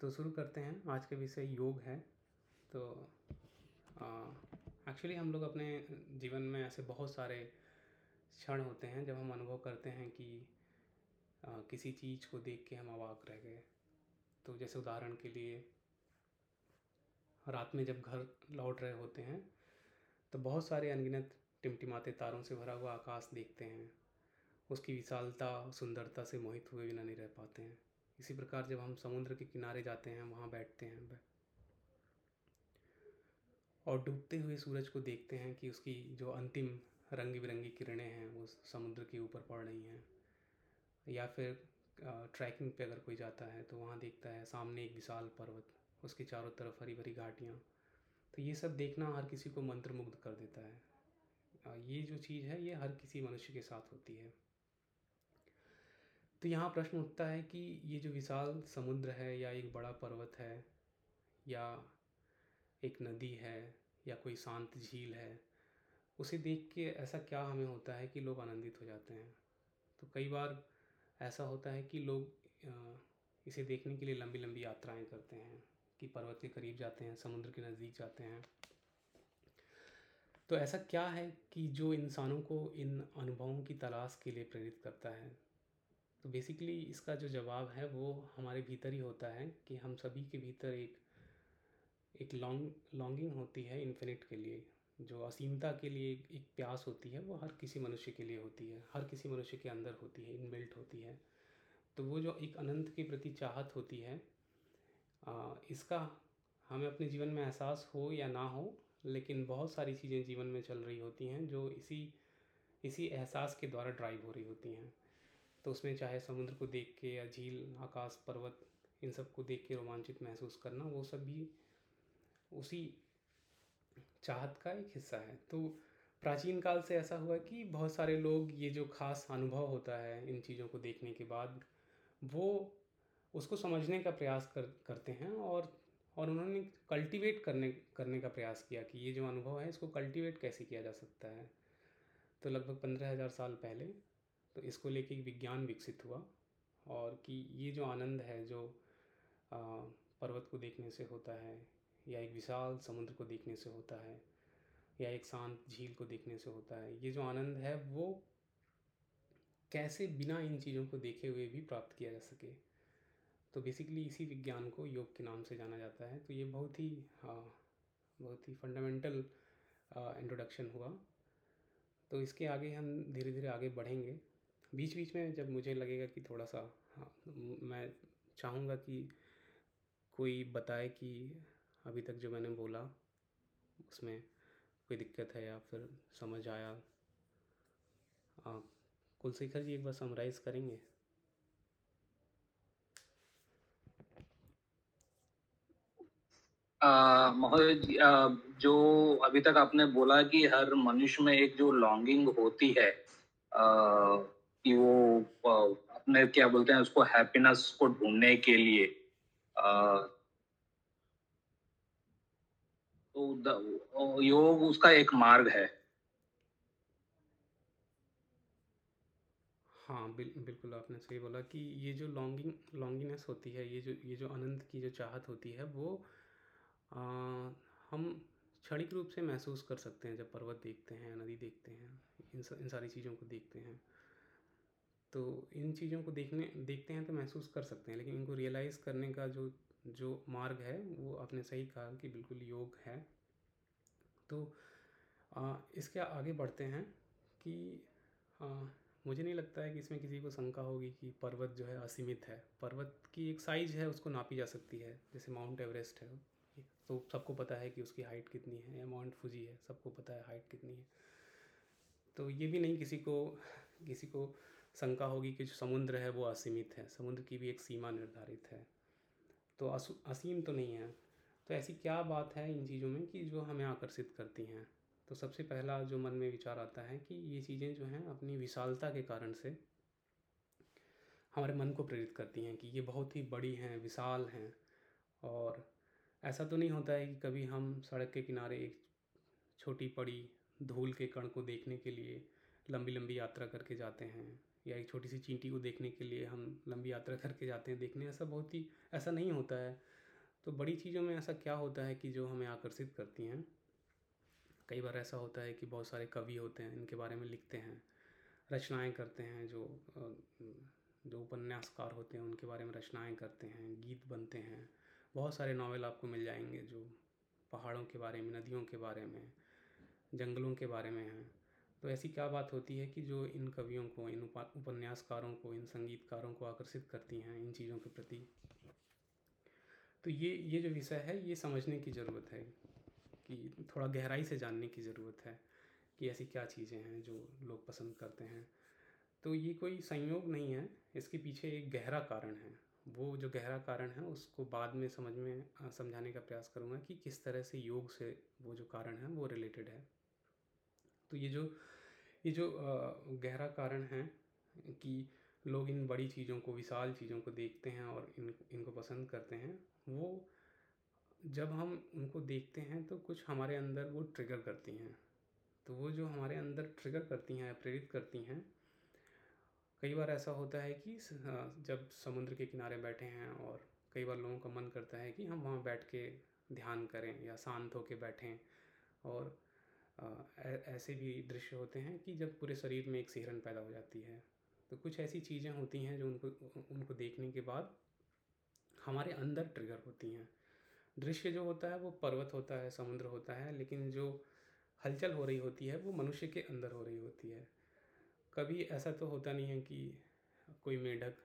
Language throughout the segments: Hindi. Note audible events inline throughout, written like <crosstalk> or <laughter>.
तो शुरू करते हैं। आज के विषय योग है। तो एक्चुअली हम लोग अपने जीवन में ऐसे बहुत सारे क्षण होते हैं जब हम अनुभव करते हैं कि आ, किसी चीज़ को देख के हम अवाक रह गए। तो जैसे उदाहरण के लिए रात में जब घर लौट रहे होते हैं तो बहुत सारे अनगिनत टिमटिमाते तारों से भरा हुआ आकाश देखते हैं। उसकी विशालता सुंदरता से मोहित हुए बिना नहीं रह पाते हैं। इसी प्रकार जब हम समुद्र के किनारे जाते हैं, वहाँ बैठते हैं और डूबते हुए सूरज को देखते हैं कि उसकी जो अंतिम रंग बिरंगी किरणें हैं, वो समुद्र के ऊपर पड़ रही हैं। या फिर ट्रैकिंग पे अगर कोई जाता है तो वहाँ देखता है सामने एक विशाल पर्वत, उसके चारों तरफ़ हरी भरी घाटियाँ। तो ये सब देखना हर किसी को मंत्रमुग्ध कर देता है। ये जो चीज़ है, ये हर किसी मनुष्य के साथ होती है। तो यहाँ प्रश्न उठता है कि ये जो विशाल समुद्र है या एक बड़ा पर्वत है या एक नदी है या कोई शांत झील है, उसे देख के ऐसा क्या हमें होता है कि लोग आनंदित हो जाते हैं? तो कई बार ऐसा होता है कि लोग इसे देखने के लिए लंबी लंबी यात्राएँ करते हैं कि पर्वत के करीब जाते हैं, समुद्र के नज़दीक जाते हैं। तो ऐसा क्या है कि जो इंसानों को इन अनुभवों की तलाश के लिए प्रेरित करता है? तो बेसिकली इसका जो जवाब है वो हमारे भीतर ही होता है कि हम सभी के भीतर एक एक लॉन्ग लॉन्गिंग होती है इन्फिनिट के लिए जो असीमता के लिए एक प्यास होती है वो हर किसी मनुष्य के लिए होती है हर किसी मनुष्य के अंदर होती है इनबिल्ट होती है। तो वो जो एक अनंत के प्रति चाहत होती है आ, इसका हमें अपने जीवन में एहसास हो या ना हो लेकिन बहुत सारी चीज़ें जीवन में चल रही होती हैं जो इसी इसी एहसास के द्वारा ड्राइव हो रही होती हैं। तो उसमें चाहे समुद्र को देख के या झील, आकाश, पर्वत, इन सबको देख के रोमांचित महसूस करना, वो सब भी उसी चाहत का एक हिस्सा है। तो प्राचीन काल से ऐसा हुआ कि बहुत सारे लोग ये जो खास अनुभव होता है इन चीज़ों को देखने के बाद, वो उसको समझने का प्रयास कर, करते हैं और और उन्होंने कल्टीवेट करने करने का प्रयास किया कि ये जो अनुभव है इसको कल्टीवेट कैसे किया जा सकता है। तो लगभग पंद्रह हज़ार साल पहले तो इसको लेके एक विज्ञान विकसित हुआ और कि ये जो आनंद है जो पर्वत को देखने से होता है, या एक विशाल समुद्र को देखने से होता है, या एक शांत झील को देखने से होता है, ये जो आनंद है वो कैसे बिना इन चीज़ों को देखे हुए भी प्राप्त किया जा सके। तो बेसिकली इसी विज्ञान को योग के नाम से जाना जाता है। तो ये बहुत ही बहुत ही फंडामेंटल इंट्रोडक्शन हुआ। तो इसके आगे हम धीरे धीरे आगे बढ़ेंगे। बीच बीच में जब मुझे लगेगा कि थोड़ा सा हाँ मैं चाहूँगा कि कोई बताए कि अभी तक जो मैंने बोला उसमें कोई दिक्कत है या फिर समझ आया कुलशेखर जी एक बार समराइज़ करेंगे? महोदय जो अभी तक आपने बोला कि हर मनुष्य में एक जो लॉन्गिंग होती है आ, कि वो अपने क्या बोलते हैं उसको हैप्पीनेस को ढूँढने के लिए तो योग उसका एक मार्ग है। हाँ बिल, बिल्कुल आपने सही बोला कि ये जो लॉन्गिंग लॉन्गिनेस होती है ये जो ये जो अनंत की जो चाहत होती है वो आ, हम क्षणिक रूप से महसूस कर सकते हैं जब पर्वत देखते हैं नदी देखते हैं इन इन सारी चीज़ों को देखते हैं। तो इन चीज़ों को देखने देखते हैं तो महसूस कर सकते हैं लेकिन इनको रियलाइज़ करने का जो जो मार्ग है वो आपने सही कहा कि बिल्कुल योग है। तो आ, इसके आगे बढ़ते हैं कि आ, मुझे नहीं लगता है कि इसमें किसी को शंका होगी कि पर्वत जो है असीमित है। पर्वत की एक साइज़ है उसको नापी जा सकती है। जैसे माउंट एवरेस्ट है तो सबको पता है कि उसकी हाइट कितनी है या माउंट फुजी है सबको पता है हाइट कितनी है। तो ये भी नहीं किसी को किसी को शंका होगी कि जो समुद्र है वो असीमित है, समुद्र की भी एक सीमा निर्धारित है। तो असीम तो नहीं है। तो ऐसी क्या बात है इन चीज़ों में कि जो हमें आकर्षित करती हैं? तो सबसे पहला जो मन में विचार आता है कि ये चीज़ें जो हैं अपनी विशालता के कारण से हमारे मन को प्रेरित करती हैं कि ये बहुत ही बड़ी हैं, विशाल हैं। और ऐसा तो नहीं होता है कि कभी हम सड़क के किनारे एक छोटी पड़ी धूल के कण को देखने के लिए लंबी लंबी यात्रा करके जाते हैं। या एक छोटी सी चींटी को देखने के लिए हम लंबी यात्रा करके जाते हैं देखने, ऐसा बहुत ही, ऐसा नहीं होता है। तो बड़ी चीज़ों में ऐसा क्या होता है कि जो हमें आकर्षित करती हैं? कई बार ऐसा होता है कि बहुत सारे कवि होते हैं, इनके बारे में लिखते हैं, रचनाएँ करते हैं, जो जो उपन्यासकार होते हैं, उनके बारे में रचनाएँ करते हैं, गीत बनते हैं। बहुत सारे नावल आपको मिल जाएँगे जो पहाड़ों के बारे में, नदियों के बारे में, जंगलों के बारे में हैं। तो ऐसी क्या बात होती है कि जो इन कवियों को, इन उपन्यासकारों को, इन संगीतकारों को आकर्षित करती हैं, इन चीज़ों के प्रति? तो ये ये जो विषय है, ये समझने की ज़रूरत है कि थोड़ा गहराई से जानने की ज़रूरत है कि ऐसी क्या चीज़ें हैं जो लोग पसंद करते हैं। तो ये कोई संयोग नहीं है, इसके पीछे एक गहरा कारण है। वो जो गहरा कारण है, उसको बाद में समझ में, समझाने का प्रयास करूँगा कि किस तरह से योग से वो जो कारण है, वो रिलेटेड है। तो ये जो ये जो गहरा कारण है कि लोग इन बड़ी चीज़ों को, विशाल चीज़ों को देखते हैं और इन, इनको पसंद करते हैं, वो जब हम उनको देखते हैं तो कुछ हमारे अंदर वो ट्रिगर करती हैं। तो वो जो हमारे अंदर ट्रिगर करती हैं, प्रेरित करती हैं, कई बार ऐसा होता है कि जब समुद्र के किनारे बैठे हैं और कई बार लोगों का मन करता है कि हम वहाँ बैठ के ध्यान करें या शांत होकर बैठें और ऐसे भी दृश्य होते हैं कि जब पूरे शरीर में एक सिहरन पैदा हो जाती है। तो कुछ ऐसी चीज़ें होती हैं जो उनको उनको देखने के बाद हमारे अंदर ट्रिगर होती हैं। दृश्य जो होता है वो पर्वत होता है, समुद्र होता है, लेकिन जो हलचल हो रही होती है वो मनुष्य के अंदर हो रही होती है। कभी ऐसा तो होता नहीं है कि कोई मेढक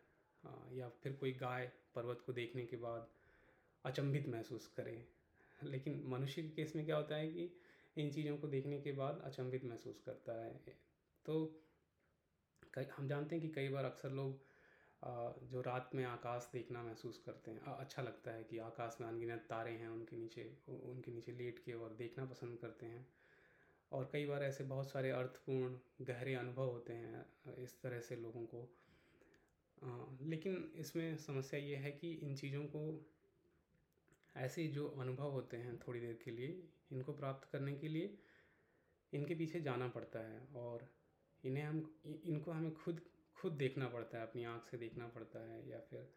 या फिर कोई गाय पर्वत को देखने के बाद अचंभित महसूस करे। लेकिन मनुष्य के केस में क्या होता है कि इन चीज़ों को देखने के बाद अचंभित महसूस करता है। तो कई, हम जानते हैं कि कई बार अक्सर लोग जो रात में आकाश देखना महसूस करते हैं अच्छा लगता है कि आकाश में अनगिनत तारे हैं उनके नीचे उनके नीचे लेट के और देखना पसंद करते हैं। और कई बार ऐसे बहुत सारे अर्थपूर्ण, गहरे अनुभव होते हैं इस तरह से लोगों को। लेकिन इसमें समस्या ये है कि इन चीज़ों को ऐसे जो अनुभव होते हैं थोड़ी देर के लिए इनको प्राप्त करने के लिए इनके पीछे जाना पड़ता है और इन्हें हम इनको हमें खुद खुद देखना पड़ता है अपनी आँख से देखना पड़ता है या फिर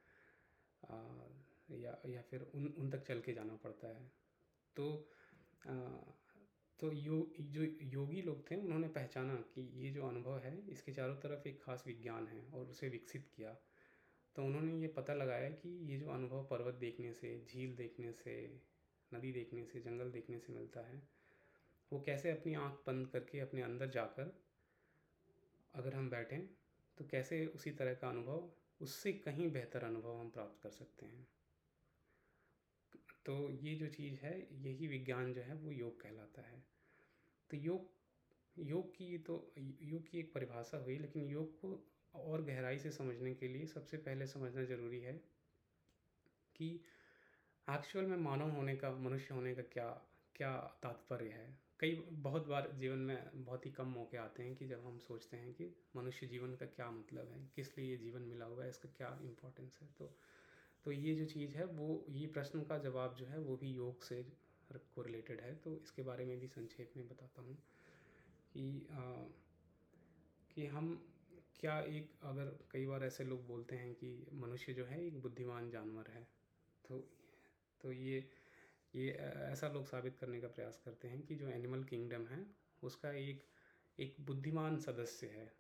आ, या या फिर उन उन तक चल के जाना पड़ता है। तो आ, तो यो जो योगी लोग थे उन्होंने पहचाना कि ये जो अनुभव है इसके चारों तरफ़ एक खास विज्ञान है और उसे विकसित किया। तो उन्होंने ये पता लगाया कि ये जो अनुभव पर्वत देखने से, झील देखने से, नदी देखने से, जंगल देखने से मिलता है, वो कैसे अपनी आँख बंद करके अपने अंदर जाकर अगर हम बैठें तो कैसे उसी तरह का अनुभव, उससे कहीं बेहतर अनुभव हम प्राप्त कर सकते हैं। तो ये जो चीज़ है, यही विज्ञान जो है, वो योग कहलाता है। तो योग योग की तो योग की एक परिभाषा हुई, लेकिन योग को और गहराई से समझने के लिए सबसे पहले समझना ज़रूरी है कि एक्चुअल में मानव होने का मनुष्य होने का क्या क्या तात्पर्य है। कई बहुत बार जीवन में बहुत ही कम मौके आते हैं कि जब हम सोचते हैं कि मनुष्य जीवन का क्या मतलब है किस लिए ये जीवन मिला हुआ है इसका क्या इम्पोर्टेंस है। तो तो ये जो चीज़ है वो ये प्रश्न का जवाब जो है वो भी योग से को रिलेटेड है। तो इसके बारे में भी संक्षेप में बताता हूँ कि आ, कि हम क्या एक अगर कई बार ऐसे लोग बोलते हैं कि मनुष्य जो है एक बुद्धिमान जानवर है तो तो ये ये ऐसा लोग साबित करने का प्रयास करते हैं कि जो एनिमल किंगडम है, उसका एक एक बुद्धिमान सदस्य है।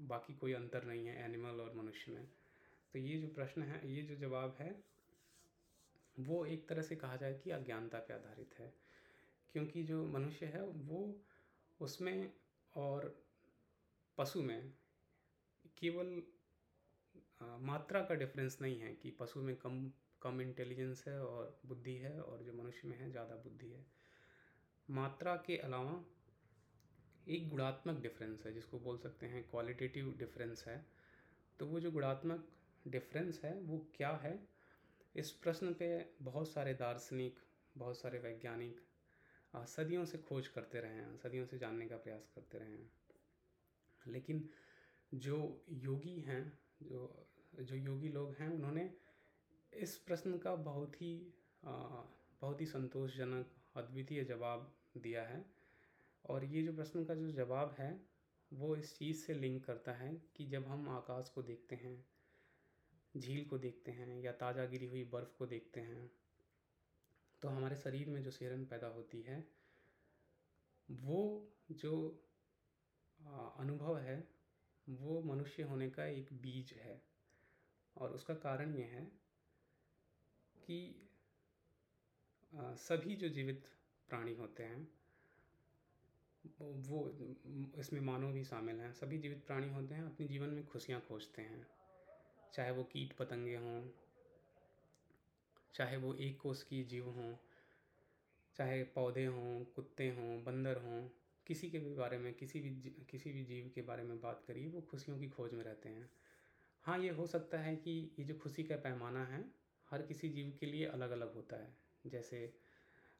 बाकी कोई अंतर नहीं है एनिमल और मनुष्य में। तो ये जो प्रश्न है, ये जो जवाब है, वो एक तरह से कहा जाए कि अज्ञानता पे आधारित है। क्योंकि जो मनुष्य है, वो उसमें और पशु में केवल मात्रा का डिफरेंस नहीं है कि पशु में कम कम इंटेलिजेंस है और बुद्धि है और जो मनुष्य में है, ज़्यादा बुद्धि है। मात्रा के अलावा एक गुणात्मक डिफरेंस है, जिसको बोल सकते हैं क्वालिटेटिव डिफरेंस है। तो वो जो गुणात्मक डिफरेंस है, वो क्या है? इस प्रश्न पे बहुत सारे दार्शनिक, बहुत सारे वैज्ञानिक सदियों से खोज करते रहे हैं, सदियों से जानने का प्रयास करते रहे हैं। लेकिन जो योगी हैं, जो जो योगी लोग हैं, उन्होंने इस प्रश्न का बहुत ही बहुत ही संतोषजनक अद्वितीय जवाब दिया है। और ये जो प्रश्न का जो जवाब है, वो इस चीज़ से लिंक करता है कि जब हम आकाश को देखते हैं, झील को देखते हैं या ताज़ा गिरी हुई बर्फ़ को देखते हैं तो हमारे शरीर में जो सिहरन पैदा होती है, वो जो अनुभव है वो मनुष्य होने का एक बीज है। और उसका कारण ये है कि सभी जो जीवित प्राणी होते हैं, वो इसमें मानव भी शामिल हैं। सभी जीवित प्राणी होते हैं, अपने जीवन में खुशियाँ खोजते हैं। चाहे वो कीट पतंगे हों, चाहे वो एक कोष की जीव हों, चाहे पौधे हों, कुत्ते हों, बंदर हों किसी के भी बारे में, किसी भी किसी भी जीव के बारे में बात करिए, वो खुशियों की खोज में रहते हैं। हाँ ये हो सकता है कि ये जो खुशी का पैमाना है, हर किसी जीव के लिए अलग अलग होता है। जैसे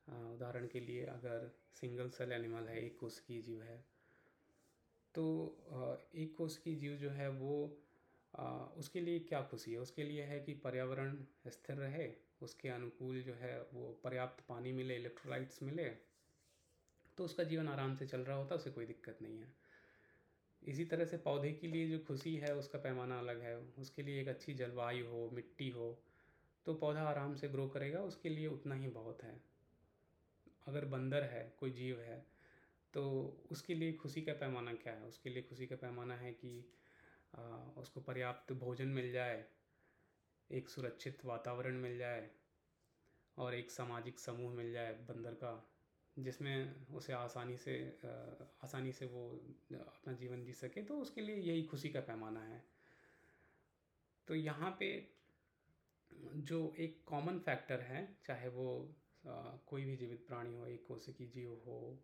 उदाहरण के लिए अगर सिंगल सेल एनिमल है, एक कोष की जीव है तो एक कोष की जीव जो है वो उसके लिए क्या खुशी है? उसके लिए है कि पर्यावरण स्थिर रहे, उसके अनुकूल जो है वो पर्याप्त पानी मिले, इलेक्ट्रोलाइट्स मिले तो उसका जीवन आराम से चल रहा होता उसे कोई दिक्कत नहीं है। इसी तरह से पौधे के लिए जो खुशी है उसका पैमाना अलग है। उसके लिए एक अच्छी जलवायु हो मिट्टी हो तो पौधा आराम से ग्रो करेगा उसके लिए उतना ही बहुत है। अगर बंदर है कोई जीव है तो उसके लिए खुशी का पैमाना क्या है? उसके लिए खुशी का पैमाना है कि आ, उसको पर्याप्त भोजन मिल जाए एक सुरक्षित वातावरण मिल जाए और एक सामाजिक समूह मिल जाए बंदर का। जिसमें उसे आसानी से आसानी से वो अपना जीवन जी सके तो उसके लिए यही खुशी का पैमाना है। तो यहाँ पे जो एक कॉमन फैक्टर है, चाहे वो कोई भी जीवित प्राणी हो, एक कोशिकी जीव हो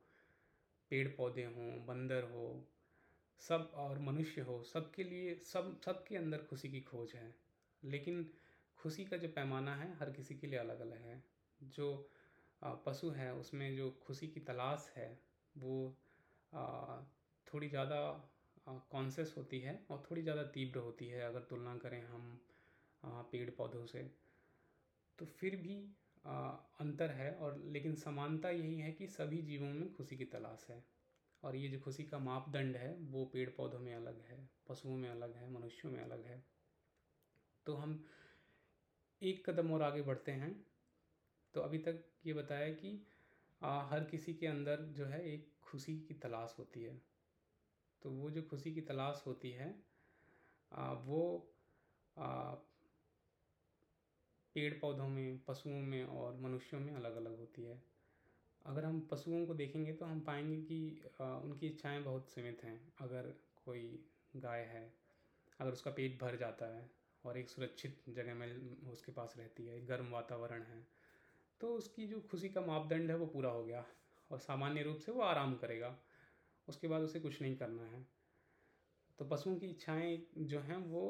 पेड़ पौधे हों, बंदर हो, सब और मनुष्य हो, सबके लिए, सब, सबके अंदर खुशी की खोज है। लेकिन खुशी का जो पैमाना है, हर किसी के लिए अलग अलग है। जो पशु है, उसमें जो खुशी की तलाश है, वो थोड़ी ज़्यादा कॉन्सेस होती है और थोड़ी ज़्यादा तीव्र होती है अगर तुलना करें हम पेड़ पौधों से। तो फिर भी अंतर है और लेकिन समानता यही है कि सभी जीवों में खुशी की तलाश है। और ये जो खुशी का मापदंड है, वो पेड़ पौधों में अलग है, पशुओं में अलग है, मनुष्यों में अलग है। तो हम एक कदम और आगे बढ़ते हैं। तो अभी तक ये बताया कि आ, हर किसी के अंदर जो है एक खुशी की तलाश होती है। तो वो जो खुशी की तलाश होती है आ, वो आ, पेड़ पौधों में पशुओं में और मनुष्यों में अलग अलग होती है। अगर हम पशुओं को देखेंगे तो हम पाएँगे कि आ, उनकी इच्छाएँ बहुत सीमित हैं। अगर कोई गाय है अगर उसका पेट भर जाता है और एक सुरक्षित जगह में उसके पास रहती है गर्म वातावरण है तो उसकी जो खुशी का मापदंड है वो पूरा हो गया और सामान्य रूप से वो आराम करेगा। उसके बाद उसे कुछ नहीं करना है। तो पशुओं की इच्छाएँ जो हैं वो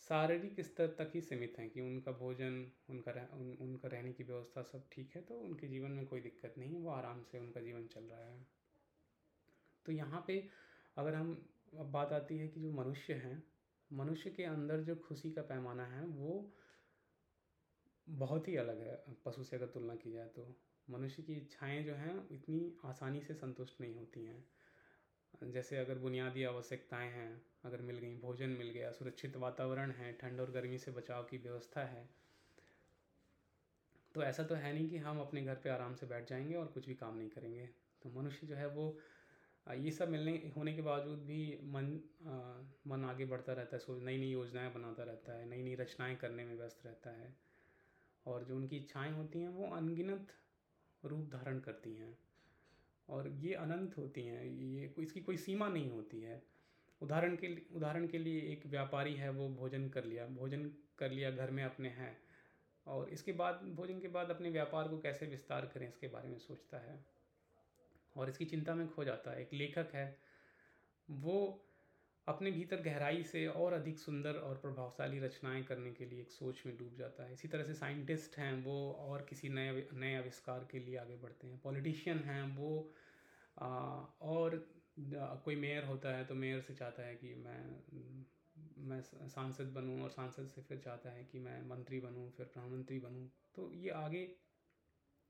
शारीरिक स्तर तक ही सीमित हैं कि उनका भोजन उनका रह, उन, उनका रहने की व्यवस्था सब ठीक है तो उनके जीवन में कोई दिक्कत नहीं है वो आराम से उनका जीवन चल रहा है। तो यहाँ पे अगर हम अब बात आती है कि जो मनुष्य हैं मनुष्य के अंदर जो खुशी का पैमाना है वो बहुत ही अलग है पशु से अगर तुलना की जाए तो। मनुष्य की इच्छाएँ जो हैं इतनी आसानी से संतुष्ट नहीं होती हैं। जैसे अगर बुनियादी आवश्यकताएँ हैं अगर मिल गई भोजन मिल गया सुरक्षित वातावरण है ठंड और गर्मी से बचाव की व्यवस्था है तो ऐसा तो है नहीं कि हम अपने घर पे आराम से बैठ जाएँगे और कुछ भी काम नहीं करेंगे। तो मनुष्य जो है वो ये सब मिलने होने के बावजूद भी मन आ, मन आगे बढ़ता रहता है सोच नई नई योजनाएँ बनाता रहता है नई नई रचनाएँ करने में व्यस्त रहता है। और जो उनकी इच्छाएँ होती हैं वो अनगिनत रूप धारण करती हैं। और ये अनंत होती हैं, ये इसकी कोई सीमा नहीं होती है। उदाहरण के लिए, उदाहरण के लिए एक व्यापारी है, वो भोजन कर लिया, भोजन कर लिया घर में अपने हैं। और इसके बाद, भोजन के बाद अपने व्यापार को कैसे विस्तार करें, इसके बारे में सोचता है। और इसकी चिंता में खो जाता है। एक लेखक है, वो अपने भीतर गहराई से और अधिक सुंदर और प्रभावशाली रचनाएँ करने के लिए एक सोच में डूब जाता है। इसी तरह से साइंटिस्ट हैं वो और किसी नए नए आविष्कार के लिए आगे बढ़ते हैं। पॉलिटिशियन हैं वो आ, और कोई मेयर होता है तो मेयर से चाहता है कि मैं मैं सांसद बनूं और सांसद से फिर चाहता है कि मैं मंत्री बनूं फिर प्रधानमंत्री बनूं। तो ये आगे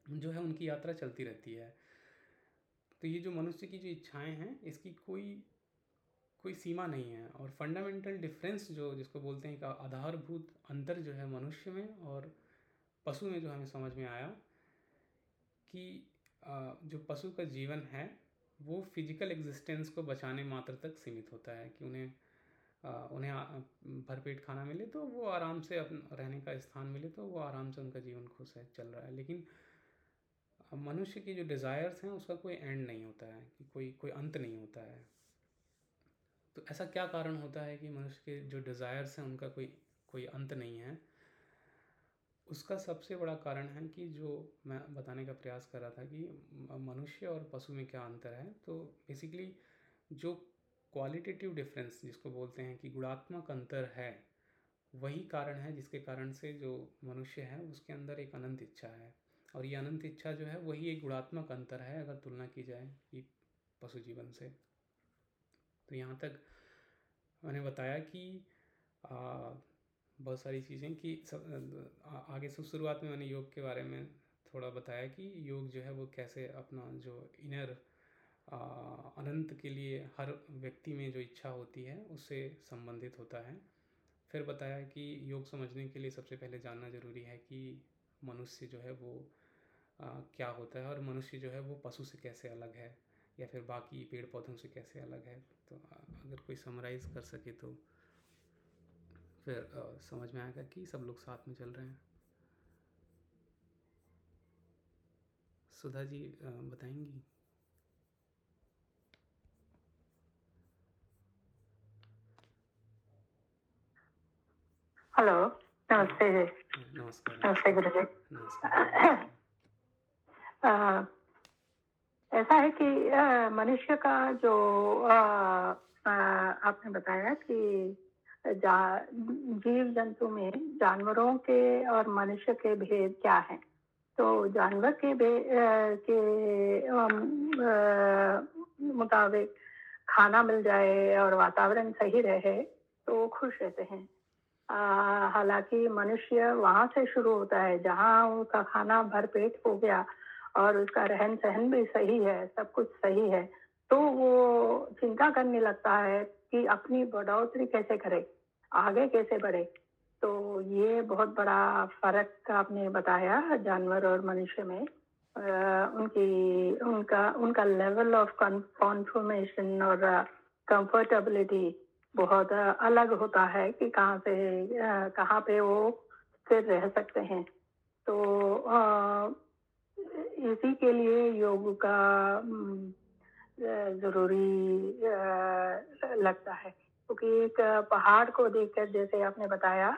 जो है उनकी यात्रा चलती रहती है। तो ये जो मनुष्य की जो इच्छाएँ हैं इसकी कोई कोई सीमा नहीं है और फंडामेंटल डिफरेंस जो जिसको बोलते हैं कि आधारभूत अंतर जो है मनुष्य में और पशु में जो हमें समझ में आया कि जो पशु का जीवन है, वो फ़िज़िकल एग्जिस्टेंस को बचाने मात्र तक सीमित होता है कि उन्हें उन्हें भरपेट खाना मिले तो वो आराम से अपन रहने का स्थान मिले तो वो आराम से उनका जीवन खुश है, चल रहा है। लेकिन मनुष्य की जो डिज़ायर्स हैं उसका कोई एंड नहीं होता है, कि कोई कोई अंत नहीं होता है। तो ऐसा क्या कारण होता है कि मनुष्य के जो डिज़ायर्स हैं, उनका कोई कोई अंत नहीं है? उसका सबसे बड़ा कारण है कि जो मैं बताने का प्रयास कर रहा था कि मनुष्य और पशु में क्या अंतर है तो बेसिकली जो क्वालिटेटिव डिफरेंस जिसको बोलते हैं कि गुणात्मक अंतर है, वही कारण है जिसके कारण से जो मनुष्य है, उसके अंदर एक अनंत इच्छा है। और ये अनंत इच्छा जो है, वही एक गुणात्मक अंतर है अगर तुलना की जाए कि पशु जीवन से। तो यहाँ तक मैंने बताया कि आ, बहुत सारी चीज़ें कि सब आगे से शुरुआत में मैंने योग के बारे में थोड़ा बताया कि योग जो है वो कैसे अपना जो इनर अनंत के लिए हर व्यक्ति में जो इच्छा होती है उससे संबंधित होता है। फिर बताया कि योग समझने के लिए सबसे पहले जानना ज़रूरी है कि मनुष्य जो है वो आ, क्या होता है और मनुष्य जो है वो पशु से कैसे अलग है। या फिर बाकी पेड़ पौधों से कैसे अलग है? तो अगर कोई समराइज़ कर सके तो फिर आ, समझ में आएगा कि सब लोग साथ में चल रहे हैं। सुधा जी बताएँगी? हेलो नमस्ते। जी नमस्ते गुरु जी ऐसा है कि मनुष्य का जो आपने बताया कि जा, जीव जंतु में जानवरों के और मनुष्य के भेद क्या है? तो जानवर के के मुताबिक खाना मिल जाए और वातावरण सही रहे तो खुश रहते हैं। हालाँकि मनुष्य वहाँ से शुरू होता है जहाँ उनका खाना भरपेट हो गया और उसका रहन सहन भी सही है, सब कुछ सही है तो वो चिंता करने लगता है कि अपनी बढ़ोतरी कैसे करे, आगे कैसे बढ़े। तो ये बहुत बड़ा फ़र्क आपने बताया जानवर और मनुष्य में। उनकी, उनका उनका लेवल ऑफ़ कॉन्फर्मेशन और कंफर्टेबिलिटी बहुत अलग होता है कि कहाँ से कहाँ पे वो स्थिर रह सकते हैं। तो इसी के लिए योग का ज़रूरी लगता है। क्योंकि तो एक पहाड़ को देखकर, जैसे आपने बताया,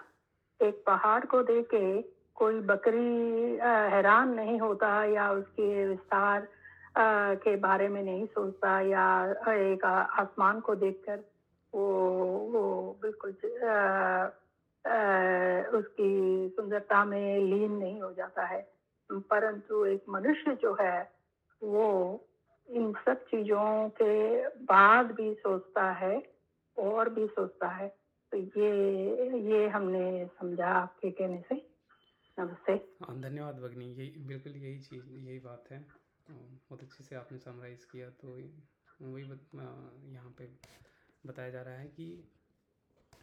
एक पहाड़ को देख के कोई बकरी हैरान नहीं होता या उसके विस्तार के बारे में नहीं सोचता या एक आसमान को देखकर वो वो बिल्कुल उसकी सुंदरता में लीन नहीं हो जाता है। परंतु एक मनुष्य जो है, वो इन सब चीज़ों के बाद भी सोचता है और भी सोचता है। तो ये ये हमने समझा आपके कहने से। नमस्ते। हाँ धन्यवाद भगनी यही बिल्कुल यही चीज़, यही बात है। बहुत अच्छे से आपने समराइज़ किया तो वही यहाँ पे बताया जा रहा है कि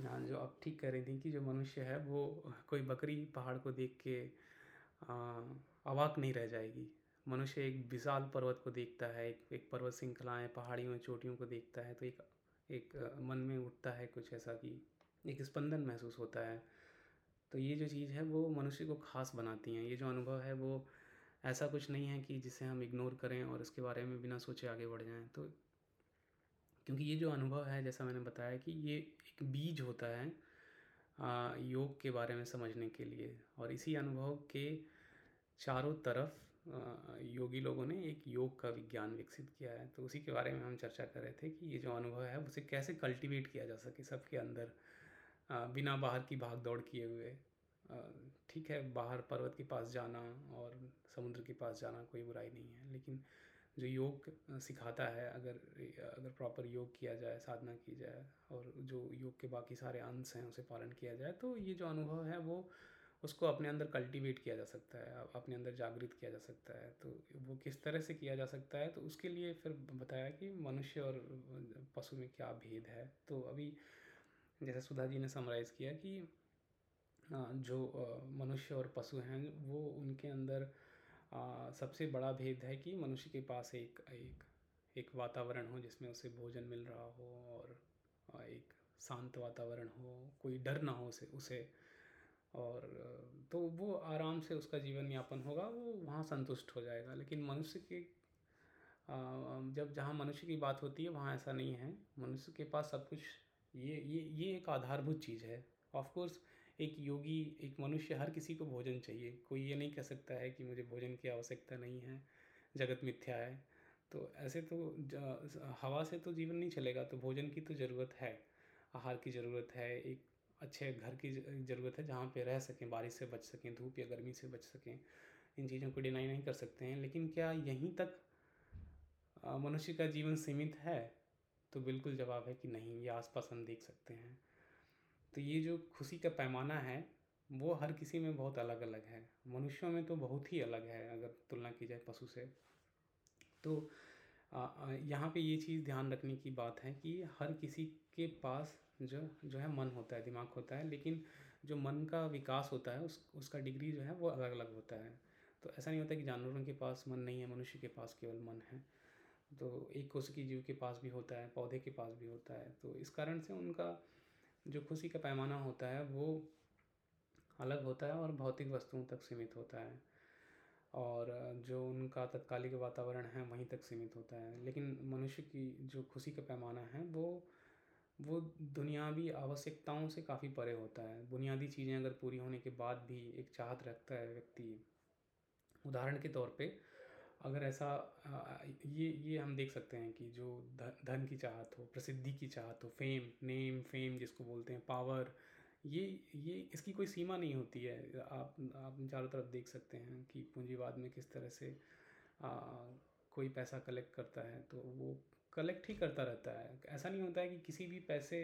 जो आप ठीक कह रही थी कि जो मनुष्य है, वो कोई बकरी पहाड़ को देख के अवाक नहीं रह जाएगी। मनुष्य एक विशाल पर्वत को देखता है, एक एक पर्वत श्रृंखलाएँ, पहाड़ियों, चोटियों को देखता है तो एक एक मन में उठता है कुछ ऐसा कि एक स्पंदन महसूस होता है। तो ये जो चीज़ है, वो मनुष्य को खास बनाती हैं। ये जो अनुभव है, वो ऐसा कुछ नहीं है कि जिसे हम इग्नोर करें और उसके बारे में बिना सोचे आगे बढ़ जाएँ। तो क्योंकि ये जो अनुभव है, जैसा मैंने बताया कि ये एक बीज होता है योग के बारे में समझने के लिए। और इसी अनुभव के चारों तरफ़ योगी लोगों ने एक योग का विज्ञान विकसित किया है। तो उसी के बारे में हम चर्चा कर रहे थे कि ये जो अनुभव है, उसे कैसे कल्टीवेट किया जा सके सबके अंदर बिना बाहर की भाग दौड़ किए हुए। ठीक है, बाहर पर्वत के पास जाना और समुद्र के पास जाना कोई बुराई नहीं है। लेकिन जो योग सिखाता है, अगर अगर प्रॉपर योग किया जाए, साधना की जाए और जो योग के बाकी सारे अंश हैं, उसे पालन किया जाए तो ये जो अनुभव है, वो उसको अपने अंदर कल्टीवेट किया जा सकता है अपने अंदर जागृत किया जा सकता है। तो वो किस तरह से किया जा सकता है तो उसके लिए फिर बताया कि मनुष्य और पशु में क्या भेद है। तो अभी जैसे सुधा जी ने समराइज़ किया कि जो मनुष्य और पशु हैं, वो उनके अंदर सबसे बड़ा भेद है कि मनुष्य के पास एक एक एक वातावरण हो जिसमें उसे भोजन मिल रहा हो और एक शांत वातावरण हो, कोई डर ना हो उसे उसे और तो वो आराम से उसका जीवन यापन होगा, वो वहाँ संतुष्ट हो जाएगा। लेकिन मनुष्य के जब जहाँ मनुष्य की बात होती है, वहाँ ऐसा नहीं है। मनुष्य के पास सब कुछ, ये ये ये एक आधारभूत चीज़ है। ऑफ़ कोर्स एक योगी, एक मनुष्य, हर किसी को भोजन चाहिए। कोई ये नहीं कह सकता है कि मुझे भोजन की आवश्यकता नहीं है, जगत मिथ्या है। तो ऐसे तो हवा से तो जीवन नहीं चलेगा तो भोजन की तो ज़रूरत है। आहार की ज़रूरत है, एक अच्छे घर की ज़रूरत है, जहाँ पे रह सकें, बारिश से बच सकें, धूप या गर्मी से बच सकें, इन चीज़ों को डिनाई नहीं कर सकते हैं। लेकिन क्या यहीं तक मनुष्य का जीवन सीमित है? तो बिल्कुल जवाब है कि नहीं, ये आसपास हम देख सकते हैं। तो ये जो खुशी का पैमाना है, वो हर किसी में बहुत अलग अलग है। मनुष्यों में तो बहुत ही अलग है, अगर तुलना की जाए पशु से। तो यहाँ पे ये चीज़ ध्यान रखने की बात है कि हर किसी के पास जो जो है मन होता है, दिमाग होता है, लेकिन जो मन का विकास होता है, उस, उसका डिग्री जो है वो अलग अलग होता है। तो ऐसा नहीं होता कि जानवरों के पास मन नहीं है, मनुष्य के पास केवल मन है। तो एक कोशिकी जीव के पास भी होता है, पौधे के पास भी होता है। तो इस कारण से उनका जो खुशी का पैमाना होता है, वो अलग होता है और भौतिक वस्तुओं तक सीमित होता है। और जो उनका तत्कालिक वातावरण है, वहीं तक सीमित होता है। लेकिन मनुष्य की जो खुशी का पैमाना है, वो वो दुनियावी आवश्यकताओं से काफ़ी परे होता है। बुनियादी चीज़ें अगर पूरी होने के बाद भी एक चाहत रखता है व्यक्ति उदाहरण के तौर पे अगर ऐसा ये ये हम देख सकते हैं कि जो धन की चाहत हो प्रसिद्धि की चाहत हो फेम नेम फेम जिसको बोलते हैं पावर ये ये इसकी कोई सीमा नहीं होती है। आप आप चारों तरफ़ देख सकते हैं कि पूंजीवाद में किस तरह से आ, कोई पैसा कलेक्ट करता है तो वो कलेक्ट ही करता रहता है। ऐसा नहीं होता है कि किसी भी पैसे,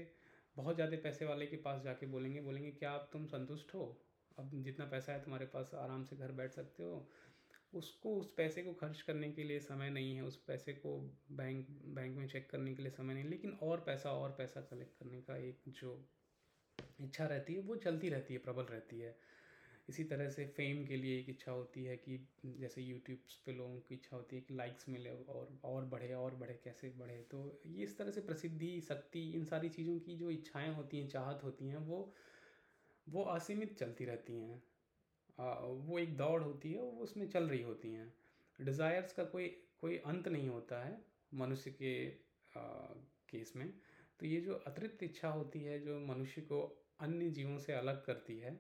बहुत ज़्यादा पैसे वाले के पास जाके बोलेंगे बोलेंगे, क्या आप तुम संतुष्ट हो? अब जितना पैसा है तुम्हारे पास, आराम से घर बैठ सकते हो? उसको, उस पैसे को खर्च करने के लिए समय नहीं है, उस पैसे को बैंक बैंक में चेक करने के लिए समय नहीं लेकिन और पैसा और पैसा कलेक्ट करने का एक जो इच्छा रहती है, वो चलती रहती है, प्रबल रहती है। इसी तरह से फेम के लिए एक इच्छा होती है कि, जैसे यूट्यूब्स पे लोगों की इच्छा होती है कि लाइक्स मिले और और बढ़े और बढ़े, कैसे बढ़े। तो ये इस तरह से प्रसिद्धि, शक्ति, इन सारी चीज़ों की जो इच्छाएँ होती हैं, चाहत होती हैं, वो वो असीमित चलती रहती हैं। वो एक दौड़ होती है, वो उसमें चल रही होती हैं। डिज़ायर्स का कोई कोई अंत नहीं होता है मनुष्य के केस में। तो ये जो अतिरिक्त इच्छा होती है, जो मनुष्य को अन्य जीवों से अलग करती है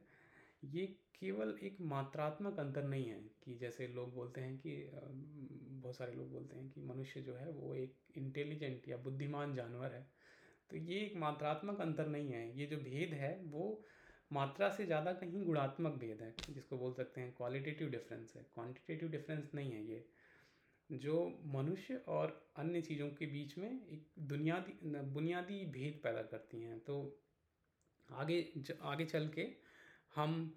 ये केवल एक मात्रात्मक अंतर नहीं है कि जैसे लोग बोलते हैं कि बहुत सारे लोग बोलते हैं कि मनुष्य जो है वो एक इंटेलिजेंट या बुद्धिमान जानवर है। तो ये एक मात्रात्मक अंतर नहीं है। ये जो भेद है वो मात्रा से ज़्यादा कहीं गुणात्मक भेद है, जिसको बोल सकते हैं क्वालिटेटिव डिफरेंस है। क्वांटिटेटिव डिफरेंस नहीं है ये। जो मनुष्य और अन्य चीज़ों के बीच में एक बुनियादी बुनियादी भेद पैदा करती हैं। तो आगे आगे चल के हम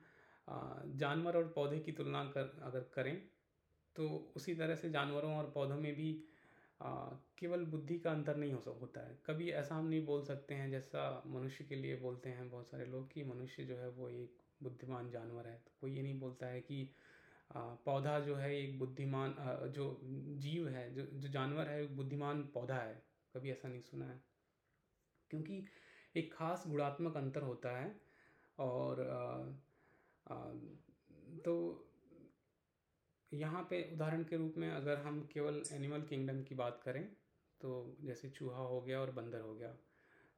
जानवर और पौधे की तुलना कर, अगर करें तो उसी तरह से जानवरों और पौधों में भी केवल बुद्धि का अंतर नहीं हो होता है। कभी ऐसा हम नहीं बोल सकते हैं, जैसा मनुष्य के लिए बोलते हैं बहुत सारे लोग, कि मनुष्य जो है वो एक बुद्धिमान जानवर है। तो कोई ये नहीं बोलता है कि पौधा जो है एक बुद्धिमान जो जीव है, जो जो जानवर है, एक बुद्धिमान पौधा है। कभी ऐसा नहीं सुना है। क्योंकि एक खास गुणात्मक अंतर होता है और आ, आ, तो यहाँ पे उदाहरण के रूप में अगर हम केवल एनिमल किंगडम की बात करें तो जैसे चूहा हो गया और बंदर हो गया।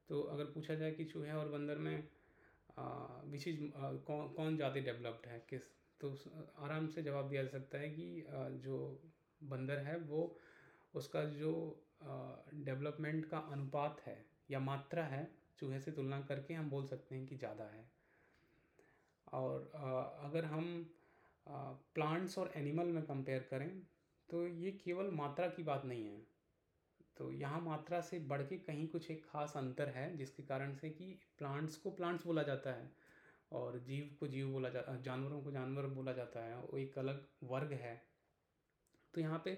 तो अगर पूछा जाए कि चूहे और बंदर में विच इज़ कौन कौन ज़्यादा डेवलप्ड है किस तो आराम से जवाब दिया जा सकता है कि आ, जो बंदर है वो उसका जो डेवलपमेंट का अनुपात है या मात्रा है चूहे से तुलना करके हम बोल सकते हैं कि ज़्यादा है। और अगर हम प्लांट्स और एनिमल में कंपेयर करें तो ये केवल मात्रा की बात नहीं है। तो यहाँ मात्रा से बढ़ के कहीं कुछ एक ख़ास अंतर है, जिसके कारण से कि प्लांट्स को प्लांट्स बोला जाता है और जीव को जीव बोला जा, जानवरों को जानवर बोला जाता है। वो एक अलग वर्ग है। तो यहाँ पे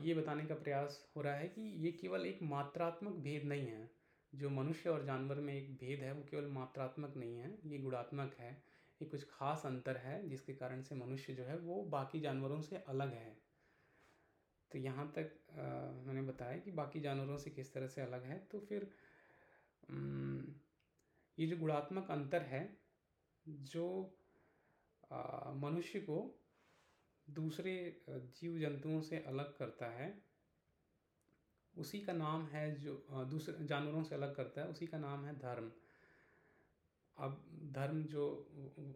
ये बताने का प्रयास हो रहा है कि ये केवल एक मात्रात्मक भेद नहीं है। जो मनुष्य और जानवर में एक भेद है, वो केवल मात्रात्मक नहीं है, ये गुणात्मक है। ये कुछ खास अंतर है जिसके कारण से मनुष्य जो है वो बाकी जानवरों से अलग है। तो यहाँ तक मैंने बताया कि बाकी जानवरों से किस तरह से अलग है तो फिर ये जो गुणात्मक अंतर है, जो मनुष्य को दूसरे जीव जंतुओं से अलग करता है, उसी का नाम है जो दूसरे, जानवरों से अलग करता है, उसी का नाम है धर्म। अब धर्म जो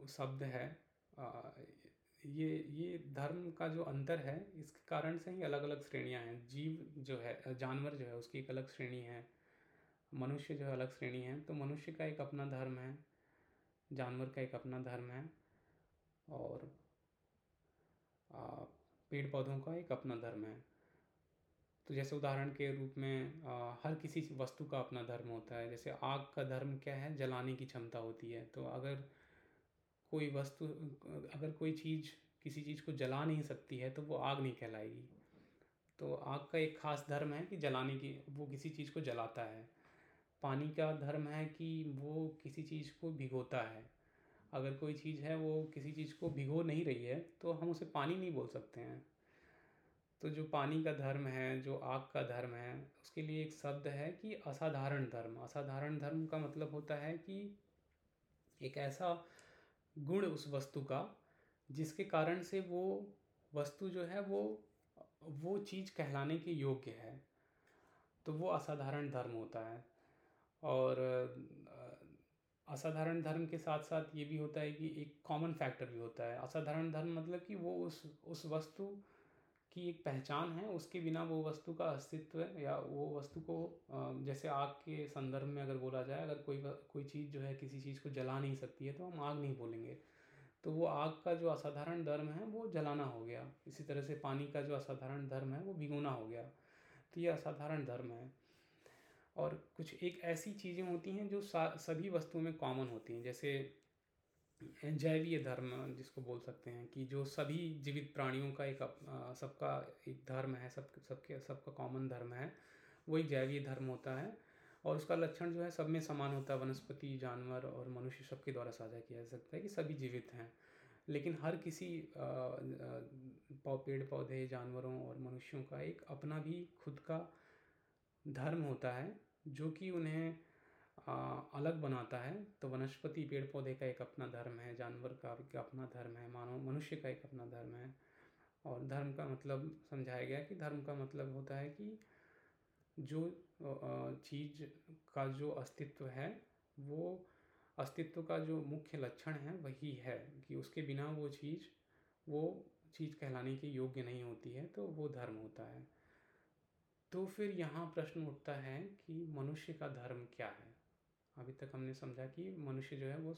शब्द है ये ये धर्म का जो अंतर है इसके कारण से ही अलग अलग श्रेणियाँ हैं। जीव जो है, जानवर जो है, उसकी एक अलग श्रेणी है। मनुष्य जो है, अलग श्रेणी है। तो मनुष्य का एक अपना धर्म है, जानवर का एक अपना धर्म है और पेड़ पौधों का एक अपना धर्म है। तो जैसे उदाहरण के रूप में आ, हर किसी वस्तु का अपना धर्म होता है। जैसे आग का धर्म क्या है? जलाने की क्षमता होती है। तो अगर कोई वस्तु अगर कोई चीज़ किसी चीज़ को जला नहीं सकती है तो वो आग नहीं कहलाएगी। तो आग का एक खास धर्म है कि जलाने की वो किसी चीज़ को जलाता है। पानी का धर्म है कि वो किसी चीज़ को भिगोता है। अगर कोई चीज़ है वो किसी चीज़ को भिगो नहीं रही है तो हम उसे पानी नहीं बोल सकते हैं। तो जो पानी का धर्म है, जो आग का धर्म है, उसके लिए एक शब्द है कि असाधारण धर्म। असाधारण धर्म का मतलब होता है कि एक ऐसा गुण उस वस्तु का, जिसके कारण से वो वस्तु जो है, वो वो चीज़ कहलाने के योग्य है। तो वो असाधारण धर्म होता है। और असाधारण धर्म के साथ साथ ये भी होता है कि एक कॉमन फैक्टर भी होता है। असाधारण धर्म मतलब कि वो उस उस वस्तु की एक पहचान है, उसके बिना वो वस्तु का अस्तित्व या वो वस्तु को जैसे आग के संदर्भ में अगर बोला जाए, अगर कोई कोई चीज़ जो है किसी चीज़ को जला नहीं सकती है तो हम आग नहीं बोलेंगे। तो वो आग का जो असाधारण धर्म है, वो जलाना हो गया। इसी तरह से पानी का जो असाधारण धर्म है, वो भिगोना हो गया। तो ये असाधारण धर्म है। और कुछ एक ऐसी चीज़ें होती हैं, जो सभी वस्तुओं में कॉमन होती हैं। जैसे जैवीय धर्म जिसको बोल सकते हैं कि जो सभी जीवित प्राणियों का एक सबका एक धर्म है, सब, सबके, सबका कॉमन धर्म है वो एक जैवीय धर्म होता है। और उसका लक्षण जो है, सब में समान होता है, वनस्पति, जानवर और मनुष्य सबके द्वारा साझा किया जा सकता है कि सभी जीवित हैं। लेकिन हर किसी पेड़, पौधे, जानवरों और मनुष्यों का एक अपना भी खुद का धर्म होता है, जो कि उन्हें अलग बनाता है। तो वनस्पति पेड़ पौधे का एक अपना धर्म है, जानवर का एक अपना धर्म है, मानव, मनुष्य का एक अपना धर्म है। और धर्म का मतलब समझाया गया कि धर्म का मतलब होता है कि जो चीज़ का जो अस्तित्व है, वो अस्तित्व का जो मुख्य लक्षण है, वही है कि उसके बिना वो चीज़ वो चीज़ कहलाने के योग्य नहीं होती है तो वो धर्म होता है। तो फिर यहाँ प्रश्न उठता है कि मनुष्य का धर्म क्या है? अभी तक हमने समझा कि मनुष्य जो है वो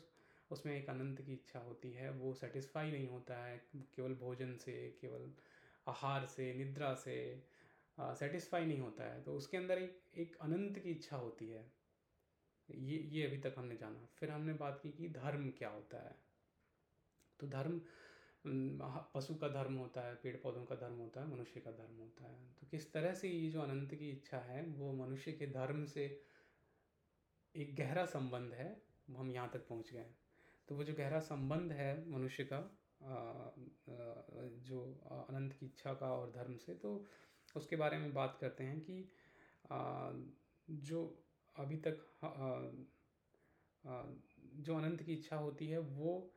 उसमें एक अनंत की इच्छा होती है, वो सेटिस्फाई नहीं होता है, केवल भोजन से, केवल आहार से, निद्रा से सेटिस्फाई नहीं होता है। तो उसके अंदर एक एक अनंत की इच्छा होती है। ये ये अभी तक हमने जाना। फिर हमने बात की कि धर्म क्या होता है। तो धर्म पशु का धर्म होता है पेड़ पौधों का धर्म होता है, मनुष्य का धर्म होता है। तो किस तरह से ये जो अनंत की इच्छा है, वो मनुष्य के धर्म से एक गहरा संबंध है हम यहाँ तक पहुँच गए तो वो जो गहरा संबंध है मनुष्य का जो अनंत की इच्छा का और धर्म से तो उसके बारे में बात करते हैं कि जो अभी तक जो अनंत की इच्छा होती है, वो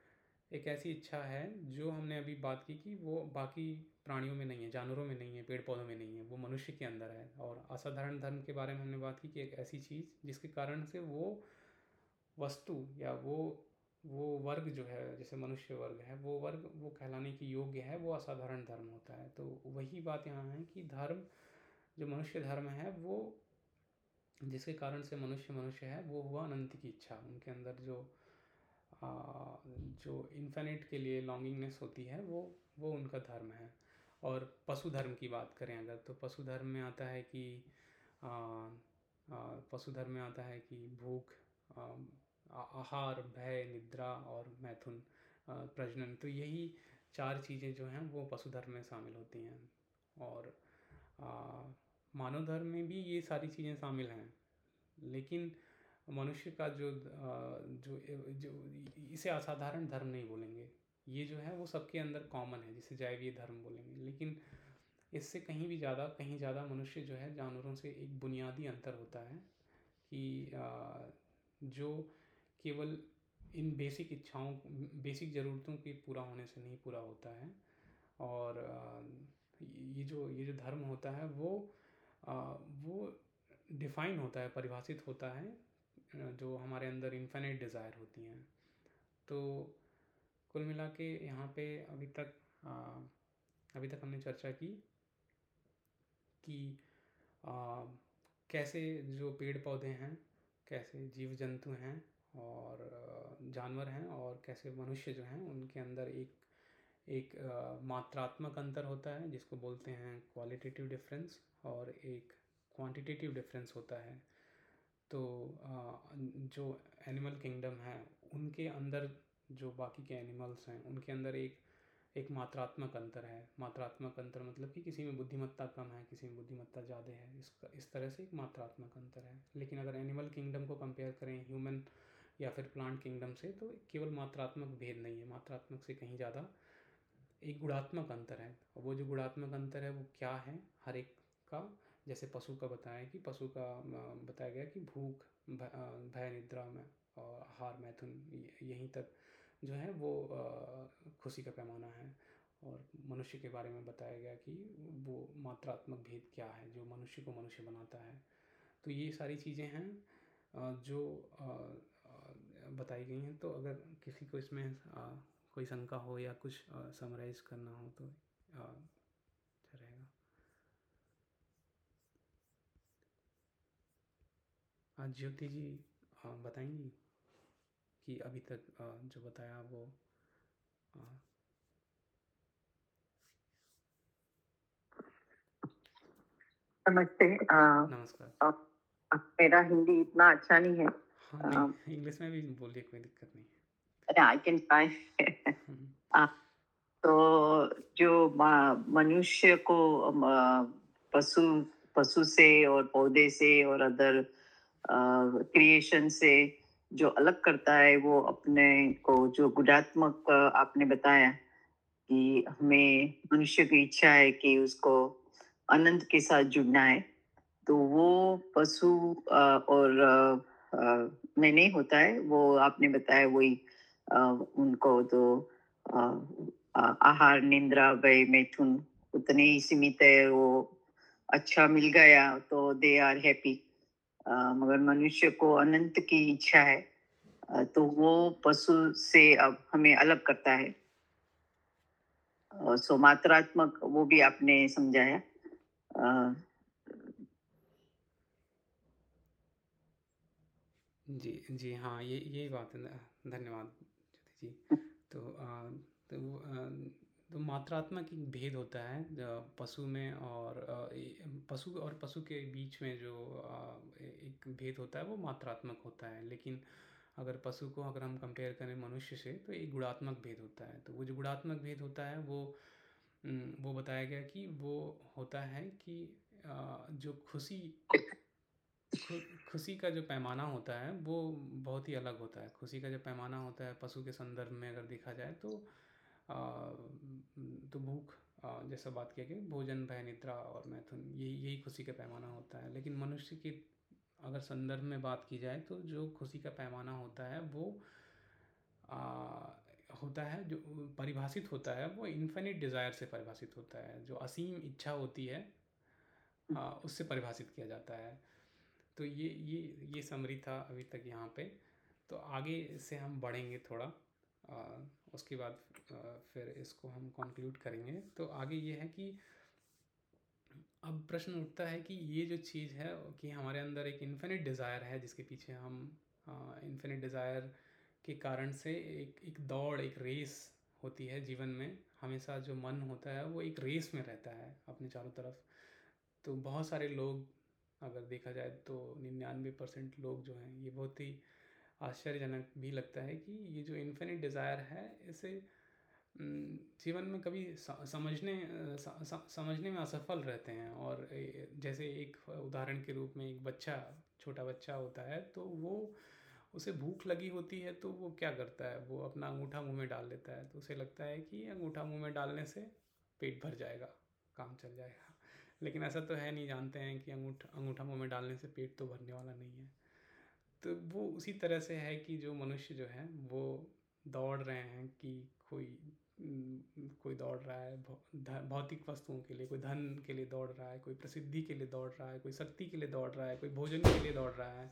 एक ऐसी इच्छा है जो हमने अभी बात की कि वो बाकी प्राणियों में नहीं है, जानवरों में नहीं है पेड़ पौधों में नहीं है, वो मनुष्य के अंदर है। और असाधारण धर्म के बारे में हमने बात की कि एक ऐसी चीज़ जिसके कारण से वो वस्तु या वो वो वर्ग जो है, जैसे मनुष्य वर्ग है, वो वर्ग वो कहलाने की योग्य है, वो असाधारण धर्म होता है। तो वही बात यहाँ है कि धर्म, जो मनुष्य धर्म है, वो जिसके कारण से मनुष्य मनुष्य है, वो हुआ अनंत की इच्छा। उनके अंदर जो जो इन्फिनिट के लिए लॉन्गिंगनेस होती है, वो वो उनका धर्म है। और पशु धर्म की बात करें अगर तो पशु धर्म में आता है कि पशु धर्म में आता है कि भूख आहार, भय, निद्रा और मैथुन प्रजनन। तो यही चार चीज़ें जो हैं, वो पशु धर्म में शामिल होती हैं। और मानव धर्म में भी ये सारी चीज़ें शामिल हैं। लेकिन मनुष्य का जो जो जो, इसे असाधारण धर्म नहीं बोलेंगे। ये जो है, वो सबके अंदर कॉमन है, जिसे जैवीय धर्म बोलेंगे। लेकिन इससे कहीं भी ज़्यादा, कहीं ज़्यादा मनुष्य जो है, जानवरों से एक बुनियादी अंतर होता है कि जो केवल इन बेसिक इच्छाओं बेसिक ज़रूरतों के पूरा होने से नहीं पूरा होता है। और ये जो ये जो धर्म होता है, वो वो डिफ़ाइन होता है, परिभाषित होता है। जो हमारे अंदर इन्फिनिट डिज़ायर होती हैं। तो कुल मिला के यहाँ पे अभी तक आ, अभी तक हमने चर्चा की कि आ, कैसे जो पेड़ पौधे हैं कैसे जीव जंतु हैं और जानवर हैं और कैसे मनुष्य जो हैं उनके अंदर एक एक आ, मात्रात्मक अंतर होता है जिसको बोलते हैं क्वालिटेटिव डिफरेंस और एक क्वांटिटेटिव डिफरेंस होता है। तो जो एनिमल किंगडम है, उनके अंदर जो बाकी के एनिमल्स हैं, उनके अंदर एक एक मात्रात्मक अंतर है। मात्रात्मक अंतर मतलब कि किसी में बुद्धिमत्ता कम है, किसी में बुद्धिमत्ता ज़्यादा है, इस इस तरह से एक मात्रात्मक अंतर है। लेकिन अगर एनिमल किंगडम को कंपेयर करें ह्यूमन या फिर प्लांट किंगडम से तो केवल मात्रात्मक भेद नहीं है। मात्रात्मक से कहीं ज़्यादा एक गुणात्मक अंतर है। और वो जो गुणात्मक अंतर है, वो क्या है? हर एक का जैसे पशु का बताया कि पशु का बताया गया कि भूख भय निद्रा में और आहार मैथुन यहीं तक जो है वो खुशी का पैमाना है। और मनुष्य के बारे में बताया गया कि वो मात्रात्मक भेद क्या है, जो मनुष्य को मनुष्य बनाता है। तो ये सारी चीज़ें हैं जो बताई गई हैं। तो अगर किसी को इसमें कोई शंका हो या कुछ समराइज करना हो तो अच्छा रहेगा आज ज्योति जी बताएँगी कि अभी तक जो बताया वो नमस्ते नमस्कार। मेरा हिंदी इतना अच्छा नहीं है। हाँ इंग्लिश में भी बोलिए कोई दिक्कत नहीं। आई कैन ट्राई तो जो मनुष्य को पशु पशु से और पौधे से और अदर क्रिएशन से जो अलग करता है, वो अपने को जो गुणात्मक आपने बताया कि हमें मनुष्य की इच्छा है कि उसको अनंत के साथ जुड़ना है तो वो पशु और में नहीं होता है, वो आपने बताया वही उनको तो आहार, निंद्रा वय मैथुन उतने ही सीमित है, वो अच्छा मिल गया तो दे आर हैप्पी। मगर मनुष्य को अनंत की इच्छा है तो वो पशु से अब हमें अलग करता है। सो मात्रात्मक वो भी आपने समझाया। जी जी हाँ ये यही बात है धन्यवाद जी। <laughs> तो आ, तो आ, तो मात्रात्मक एक भेद होता है पशु में और पशु और पशु के बीच में जो एक भेद होता है वो मात्रात्मक होता है। लेकिन अगर पशु को अगर हम कंपेयर करें मनुष्य से तो एक गुणात्मक भेद होता है। तो वो जो गुणात्मक भेद होता है, वो वो बताया गया कि वो होता है कि जो खुशी खुशी का जो पैमाना होता है, वो बहुत ही अलग होता है। खुशी का जो पैमाना होता है पशु के संदर्भ में अगर देखा जाए तो तो भूख जैसा बात किया गया भोजन भय निद्रा और मैथुन यही यही खुशी का पैमाना होता है। लेकिन मनुष्य की अगर संदर्भ में बात की जाए तो जो खुशी का पैमाना होता है वो आ, होता है जो परिभाषित होता है वो इन्फिनिट डिज़ायर से परिभाषित होता है। जो असीम इच्छा होती है आ, उससे परिभाषित किया जाता है। तो ये ये ये समरी था अभी तक यहाँ पे। तो आगे से हम बढ़ेंगे थोड़ा। उसके बाद फिर इसको हम कंक्लूड करेंगे। तो आगे ये है कि अब प्रश्न उठता है कि ये जो चीज़ है कि हमारे अंदर एक इन्फिनिट डिज़ायर है, जिसके पीछे हम इन्फिनिट डिज़ायर के कारण से एक एक दौड़, एक रेस होती है जीवन में। हमेशा जो मन होता है वो एक रेस में रहता है अपने चारों तरफ़। तो बहुत सारे लोग अगर देखा जाए तो निन्यानवे परसेंट लोग जो हैं, ये बहुत ही आश्चर्यजनक भी लगता है कि ये जो इन्फिनिट डिज़ायर है, इसे जीवन में कभी समझने समझने में असफल रहते हैं। और जैसे एक उदाहरण के रूप में एक बच्चा, छोटा बच्चा होता है तो वो, उसे भूख लगी होती है तो वो क्या करता है? वो अपना अंगूठा मुँह में डाल लेता है तो उसे लगता है कि अंगूठा मुँह में डालने से पेट भर जाएगा, काम चल जाएगा। लेकिन ऐसा तो है नहीं, जानते हैं कि अंगूठा अंगूठा मुँह में डालने से पेट तो भरने वाला नहीं है। तो वो उसी तरह से है कि जो मनुष्य जो है, वो दौड़ रहे हैं कि कोई कोई दौड़ रहा है भौतिक वस्तुओं के लिए, कोई धन के लिए दौड़ रहा है, कोई प्रसिद्धि के लिए दौड़ रहा है, कोई शक्ति के लिए दौड़ रहा है, कोई भोजन के लिए दौड़ रहा है।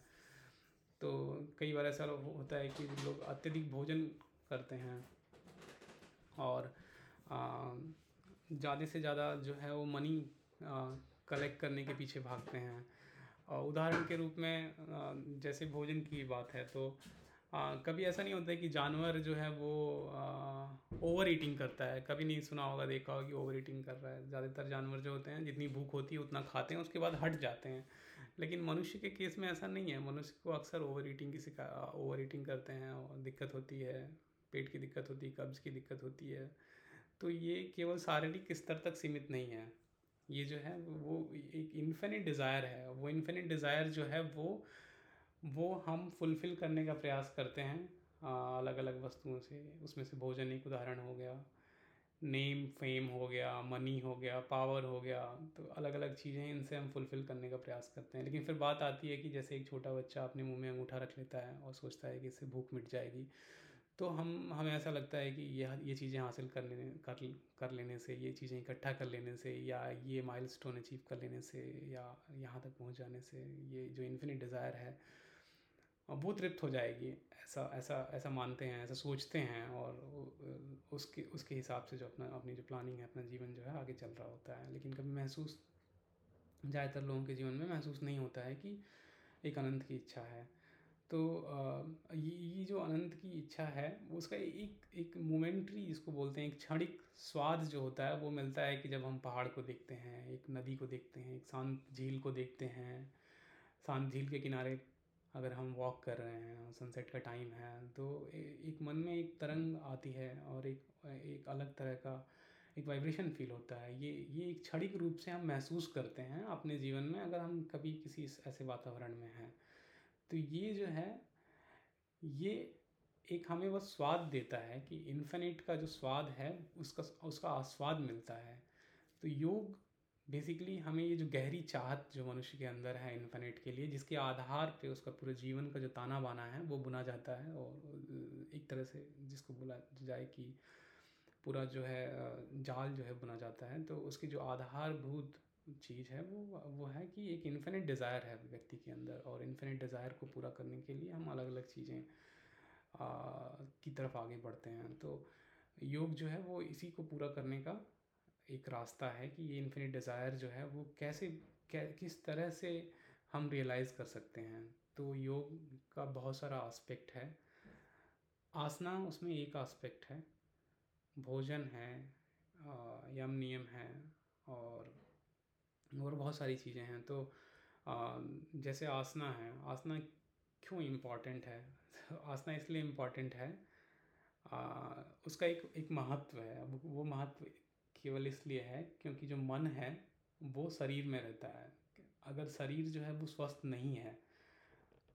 तो कई बार ऐसा होता है कि लोग अत्यधिक भोजन करते हैं और ज़्यादा से ज़्यादा जो है वो मनी कलेक्ट करने के पीछे भागते हैं। उदाहरण के रूप में जैसे भोजन की बात है तो आ, कभी ऐसा नहीं होता है कि जानवर जो है वो ओवर ईटिंग करता है। कभी नहीं सुना होगा देखा होगा कि ओवर ईटिंग कर रहा है। ज़्यादातर जानवर जो होते हैं जितनी भूख होती है उतना खाते हैं उसके बाद हट जाते हैं। लेकिन मनुष्य के केस में ऐसा नहीं है। मनुष्य को अक्सर ओवर ईटिंग की शिका ओवर ईटिंग करते हैं और दिक्कत होती है। पेट की दिक्कत होती है कब्ज़ की दिक्कत होती है। तो ये केवल शारीरिक स्तर तक सीमित नहीं है। ये जो है वो एक इन्फिनिट डिज़ायर है। वो इन्फिनिट डिज़ायर जो है वो वो हम फुलफ़िल करने का प्रयास करते हैं अलग अलग वस्तुओं से। उसमें से भोजन एक उदाहरण हो गया नेम फेम हो गया मनी हो गया पावर हो गया तो अलग अलग चीज़ें इनसे हम फुलफ़िल करने का प्रयास करते हैं। लेकिन फिर बात आती है कि जैसे एक छोटा बच्चा अपने मुँह में अंगूठा रख लेता है और सोचता है कि इससे भूख मिट जाएगी तो हम, हमें ऐसा लगता है कि यह, ये चीज़ें हासिल कर लेने कर कर लेने से, ये चीज़ें इकट्ठा कर लेने से, या ये माइल स्टोन अचीव कर लेने से, या यहाँ तक पहुँच जाने से, ये जो इन्फिनिट डिज़ायर है वो तृप्त हो जाएगी। ऐसा ऐसा ऐसा मानते हैं, ऐसा सोचते हैं, और उसके उसके हिसाब से जो अपना, अपनी जो प्लानिंग है, अपना जीवन जो है, आगे चल रहा होता है। लेकिन कभी महसूस, ज़्यादातर लोगों के जीवन में महसूस नहीं होता है कि एक अनंत की इच्छा है। तो ये ये जो अनंत की इच्छा है उसका एक एक मोमेंट्री इसको बोलते हैं, एक क्षणिक स्वाद जो होता है, वो मिलता है कि जब हम पहाड़ को देखते हैं, एक नदी को देखते हैं, एक शांत झील को देखते हैं। शांत झील के किनारे अगर हम वॉक कर रहे हैं सनसेट का टाइम है तो एक मन में एक तरंग आती है, और एक एक अलग तरह का एक वाइब्रेशन फील होता है। ये ये एक क्षणिक रूप से हम महसूस करते हैं अपने जीवन में, अगर हम कभी किसी ऐसे वातावरण में हैं। तो ये जो है, ये एक हमें वह स्वाद देता है कि इन्फिनिट का जो स्वाद है, उसका उसका आस्वाद मिलता है। तो योग बेसिकली हमें ये जो गहरी चाहत जो मनुष्य के अंदर है इन्फिनिट के लिए, जिसके आधार पे उसका पूरे जीवन का जो ताना बाना है, वो बुना जाता है और एक तरह से जिसको बोला जाए कि पूरा जो है जाल जो है बुना जाता है। तो उसकी जो आधारभूत चीज़ है, वो वो है कि एक इन्फिनिट डिज़ायर है व्यक्ति के अंदर और इन्फिनिट डिज़ायर को पूरा करने के लिए हम अलग अलग चीज़ें की तरफ़ आगे बढ़ते हैं। तो योग जो है वो इसी को पूरा करने का एक रास्ता है कि ये इन्फिनिट डिज़ायर जो है वो कैसे, कै, किस तरह से हम रियलाइज़ कर सकते हैं। तो योग का बहुत सारा आस्पेक्ट है। आसना उसमें एक आस्पेक्ट है। भोजन है यम नियम है और और बहुत सारी चीज़ें हैं। तो जैसे आसना है, आसना क्यों इंपॉर्टेंट है? <laughs> आसना इसलिए इंपॉर्टेंट है उसका एक एक महत्व है। अब वो महत्व केवल इसलिए है क्योंकि जो मन है, वो शरीर में रहता है। अगर शरीर जो है, वो स्वस्थ नहीं है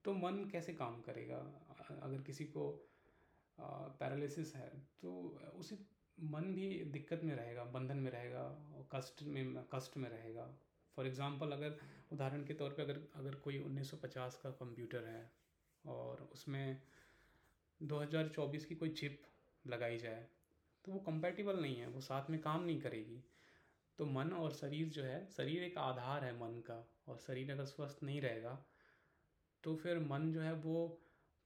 तो मन कैसे काम करेगा? अगर किसी को पैरालिसिस है तो उसी मन भी दिक्कत में रहेगा, बंधन में रहेगा, कष्ट में कष्ट में रहेगा। फॉर एग्ज़ाम्पल अगर उदाहरण के तौर पे अगर अगर कोई 1950 का कंप्यूटर है और उसमें 2024 की कोई चिप लगाई जाए तो वो कंपैटिबल नहीं है, वो साथ में काम नहीं करेगी। तो मन और शरीर जो है, शरीर एक आधार है मन का और शरीर अगर स्वस्थ नहीं रहेगा तो फिर मन जो है वो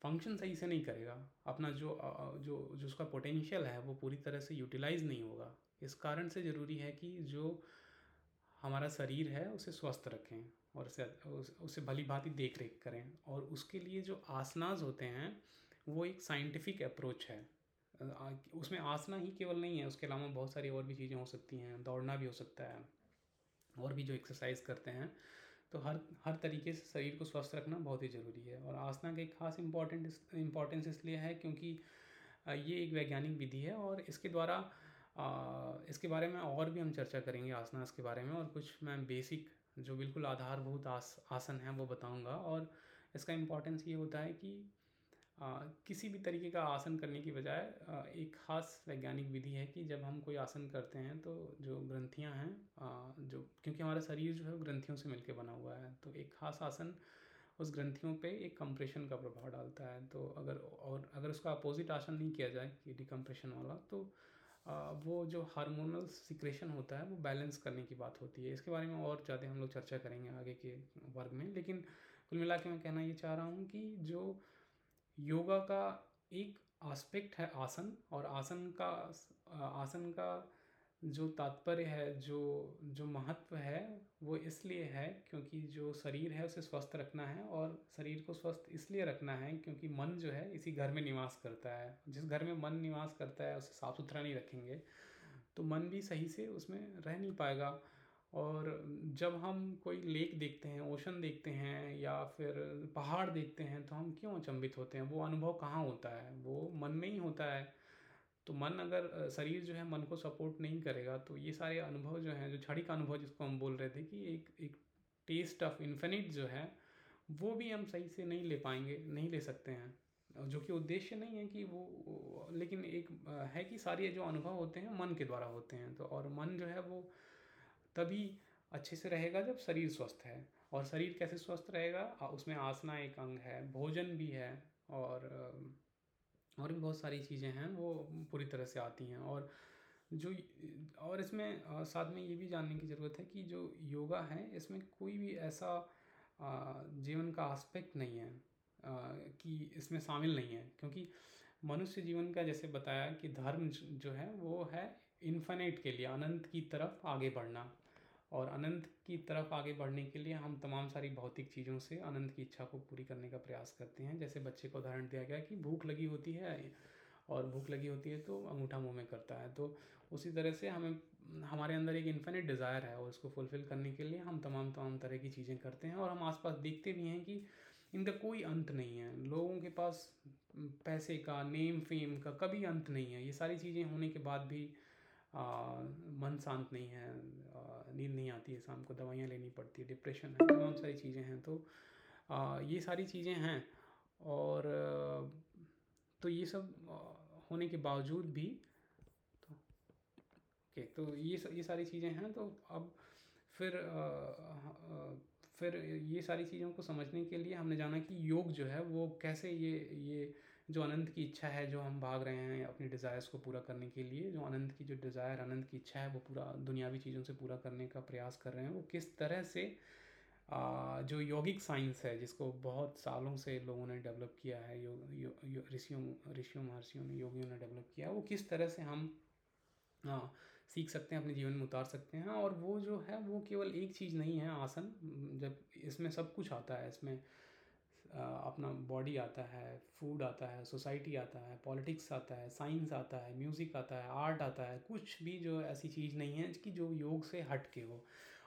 फ़ंक्शन सही से नहीं करेगा। अपना जो जो जो उसका पोटेंशियल है, वो पूरी तरह से यूटिलाइज़ नहीं होगा। इस कारण से ज़रूरी है कि जो हमारा शरीर है, उसे स्वस्थ रखें और उसे उसे भली भांति देख रेख करें। और उसके लिए जो आसनाज होते हैं, वो एक साइंटिफिक अप्रोच है। उसमें आसना ही केवल नहीं है, उसके अलावा बहुत सारी और भी चीज़ें हो सकती हैं, दौड़ना भी हो सकता है, और भी जो एक्सरसाइज करते हैं। तो हर हर तरीके से शरीर को स्वस्थ रखना बहुत ही ज़रूरी है। और आसना का एक खास इम्पोर्टेंट इम्पोर्टेंस इसलिए है क्योंकि ये एक वैज्ञानिक विधि है और इसके द्वारा इसके बारे में और भी हम चर्चा करेंगे आसनास के बारे में और कुछ मैं बेसिक जो बिल्कुल आधारभूत आस आसन है वो बताऊँगा और इसका इम्पोर्टेंस ये होता है कि आ, किसी भी तरीके का आसन करने की बजाय एक ख़ास वैज्ञानिक विधि है कि जब हम कोई आसन करते हैं तो जो ग्रंथियाँ हैं आ, जो क्योंकि हमारा शरीर जो है ग्रंथियों से मिलकर बना हुआ है तो एक ख़ास आसन उस ग्रंथियों पे एक कंप्रेशन का प्रभाव डालता है। तो अगर और अगर उसका अपोजिट आसन नहीं किया जाए कि डिकम्प्रेशन वाला तो वो जो हार्मोनल सिक्रेशन होता है, वो बैलेंस करने की बात होती है। इसके बारे में और ज़्यादा हम लोग चर्चा करेंगे आगे के वर्ग में। लेकिन कुल मिला के मैं कहना ये चाह रहा हूँ कि जो योगा का एक आस्पेक्ट है आसन, और आसन का आसन का जो तात्पर्य है, जो जो महत्व है, वो इसलिए है क्योंकि जो शरीर है उसे स्वस्थ रखना है और शरीर को स्वस्थ इसलिए रखना है क्योंकि मन जो है इसी घर में निवास करता है। जिस घर में मन निवास करता है, उसे साफ़ सुथरा नहीं रखेंगे तो मन भी सही से उसमें रह नहीं पाएगा। और जब हम कोई लेक देखते हैं, ओशन देखते हैं या फिर पहाड़ देखते हैं तो हम क्यों अचंभित होते हैं? वो अनुभव कहाँ होता है? वो मन में ही होता है। तो मन अगर शरीर जो है मन को सपोर्ट नहीं करेगा तो ये सारे अनुभव जो हैं, जो छड़ी का अनुभव जिसको हम बोल रहे थे कि एक एक टेस्ट ऑफ़ इन्फिनिट जो है, वो भी हम सही से नहीं ले पाएँगे, नहीं ले सकते हैं। जो कि उद्देश्य नहीं है कि वो लेकिन एक है कि सारे जो अनुभव होते हैं, मन के द्वारा होते हैं। तो और मन जो है वो तभी अच्छे से रहेगा जब शरीर स्वस्थ है। और शरीर कैसे स्वस्थ रहेगा? उसमें आसना एक अंग है, भोजन भी है, और और भी बहुत सारी चीज़ें हैं, वो पूरी तरह से आती हैं। और जो और इसमें साथ में ये भी जानने की ज़रूरत है कि जो योगा है, इसमें कोई भी ऐसा जीवन का आस्पेक्ट नहीं है कि इसमें शामिल नहीं है। क्योंकि मनुष्य जीवन का जैसे बताया कि धर्म जो है, वो है इन्फाइनाइट के लिए, अनंत की तरफ़ आगे बढ़ना। और अनंत की तरफ़ आगे बढ़ने के लिए हम तमाम सारी भौतिक चीज़ों से अनंत की इच्छा को पूरी करने का प्रयास करते हैं। जैसे बच्चे को उदाहरण दिया गया कि भूख लगी होती है और भूख लगी होती है तो अंगूठा मुँह में करता है। तो उसी तरह से हमें हमारे अंदर एक इन्फिनिट डिज़ायर है और उसको फुलफ़िल करने के लिए हम तमाम तमाम तरह की चीज़ें करते हैं और हम आसपास देखते भी हैं कि इनका कोई अंत नहीं है। लोगों के पास पैसे का नेम फेम का कभी अंत नहीं है। ये सारी चीज़ें होने के बाद भी आ, मन शांत नहीं है। नींद नहीं आती है शाम को दवाइयाँ लेनी पड़ती है डिप्रेशन है तमाम सारी चीज़ें हैं? तो आ, ये सारी चीज़ें हैं और तो ये सब होने के बावजूद भी तो ओके तो ये ये सारी चीज़ें हैं तो अब फिर आ, फिर ये सारी चीज़ों को समझने के लिए हमने जाना कि योग जो है वो कैसे ये ये जो अनंत की इच्छा है जो हम भाग रहे हैं अपनी डिज़ायर्स को पूरा करने के लिए जो अनंत की जो डिज़ायर अनंत की इच्छा है वो पूरा दुनियावी चीज़ों से पूरा करने का प्रयास कर रहे हैं वो किस तरह से आ, जो यौगिक साइंस है जिसको बहुत सालों से लोगों ने डेवलप किया है यो, ऋषियों ऋषियों महर्षियों ने योगियों ने डेवलप किया है वो किस तरह से हम आ, सीख सकते हैं अपने जीवन में उतार सकते हैं और वो जो है वो केवल एक चीज़ नहीं है आसन जब इसमें सब कुछ आता है इसमें अपना बॉडी आता है फ़ूड आता है सोसाइटी आता है पॉलिटिक्स आता है साइंस आता है म्यूज़िक आता है आर्ट आता है, कुछ भी जो ऐसी चीज़ नहीं है कि जो योग से हट के हो।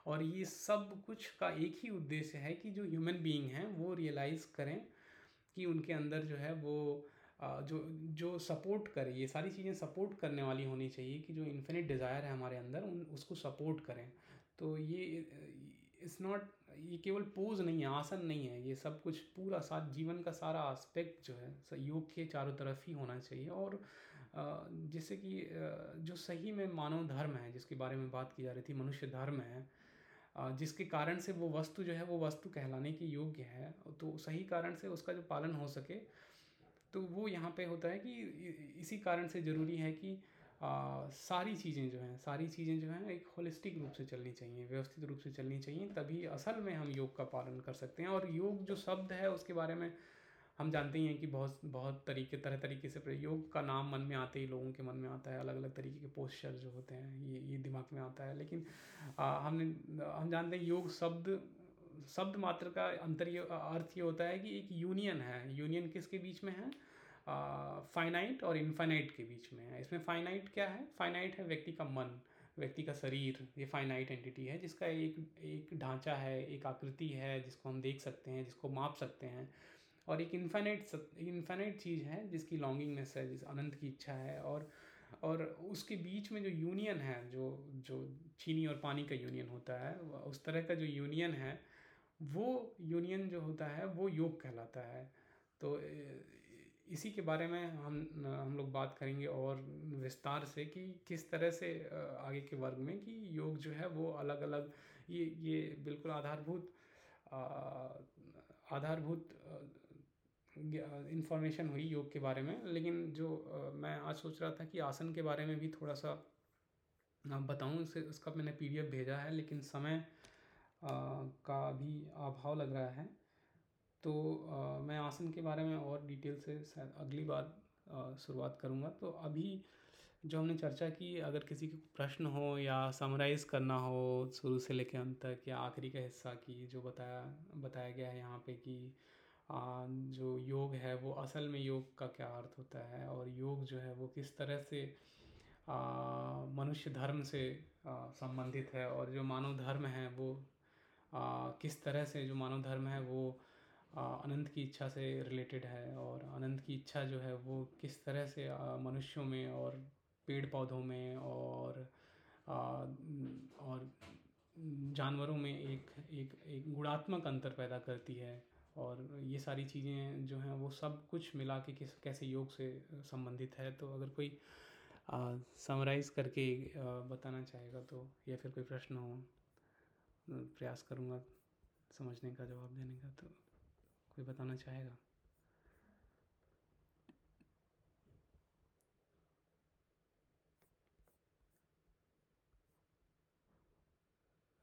और ये सब कुछ का एक ही उद्देश्य है कि जो ह्यूमन बीइंग हैं, वो रियलाइज़ करें कि उनके अंदर जो है वो जो जो सपोर्ट करे, ये सारी चीज़ें सपोर्ट करने वाली होनी चाहिए कि जो इन्फिनिट डिज़ायर है हमारे अंदर, उन, उसको सपोर्ट करें। तो ये इट्स नॉट ये केवल पोज नहीं है, आसन नहीं है, ये सब कुछ पूरा साथ जीवन का सारा आस्पेक्ट जो है योग के चारों तरफ़ ही होना चाहिए। और जैसे कि जो सही में मानव धर्म है, जिसके बारे में बात की जा रही थी, मनुष्य धर्म है जिसके कारण से वो वस्तु जो है, वो वस्तु कहलाने के योग्य है तो सही कारण से उसका जो पालन हो सके तो वो यहाँ पे होता है कि इसी कारण से ज़रूरी है कि आ, सारी चीज़ें जो हैं सारी चीज़ें जो हैं एक होलिस्टिक रूप से चलनी चाहिए व्यवस्थित रूप से चलनी चाहिए तभी असल में हम योग का पालन कर सकते हैं। और योग जो शब्द है उसके बारे में हम जानते ही हैं कि बहुत बहुत तरीके तरह तरीके से योग का नाम मन में आते ही लोगों के मन में आता है अलग अलग तरीके के पोस्चर जो होते हैं ये ये दिमाग में आता है। लेकिन आ, हमने हम जानते हैं योग शब्द शब्द मात्र का अंतर अर्थ ये होता है कि एक यूनियन है। यूनियन किसके बीच में है? फाइनाइट और इनफाइनाइट के बीच में है। इसमें फाइनाइट क्या है? फाइनाइट है व्यक्ति का मन, व्यक्ति का शरीर। ये फाइनाइट एंटिटी है, जिसका एक एक ढांचा है, एक आकृति है, जिसको हम देख सकते हैं, जिसको माप सकते हैं। और एक इन्फाइनाइट इन्फाइनाइट चीज़ है, जिसकी लॉन्गिंगनेस है, जिस अनंत की इच्छा है। और और उसके बीच में जो यूनियन है, जो जो चीनी और पानी का यूनियन होता है उस तरह का जो यूनियन है, वो यूनियन जो होता है, वो योग कहलाता है। तो इसी के बारे में हम हम लोग बात करेंगे और विस्तार से कि किस तरह से आगे के वर्ग में कि योग जो है वो अलग अलग ये ये बिल्कुल आधारभूत आधारभूत इन्फॉर्मेशन हुई योग के बारे में। लेकिन जो मैं आज सोच रहा था कि आसन के बारे में भी थोड़ा सा बताऊँ उसे उसका मैंने पीडीएफ भेजा है, लेकिन समय का भी अभाव लग रहा है। तो आ, मैं आसन के बारे में और डिटेल से शायद अगली बार शुरुआत करूँगा। तो अभी जो हमने चर्चा की अगर किसी को प्रश्न हो या समराइज़ करना हो शुरू से लेकर अंत तक या आखिरी का हिस्सा की जो बताया बताया गया है यहाँ पे कि जो योग है वो असल में योग का क्या अर्थ होता है और योग जो है वो किस तरह से मनुष्य धर्म से संबंधित है और जो मानव धर्म है वो किस तरह से जो मानव धर्म है वो अनंत की इच्छा से रिलेटेड है और अनंत की इच्छा जो है वो किस तरह से मनुष्यों में और पेड़ पौधों में और और जानवरों में एक एक एक गुणात्मक अंतर पैदा करती है और ये सारी चीज़ें जो हैं वो सब कुछ मिला के किस कैसे योग से संबंधित है। तो अगर कोई समराइज़ करके आ, बताना चाहेगा तो या फिर कोई प्रश्न हो प्रयास करूँगा समझने का जवाब देने का तो कोई बताना चाहेगा?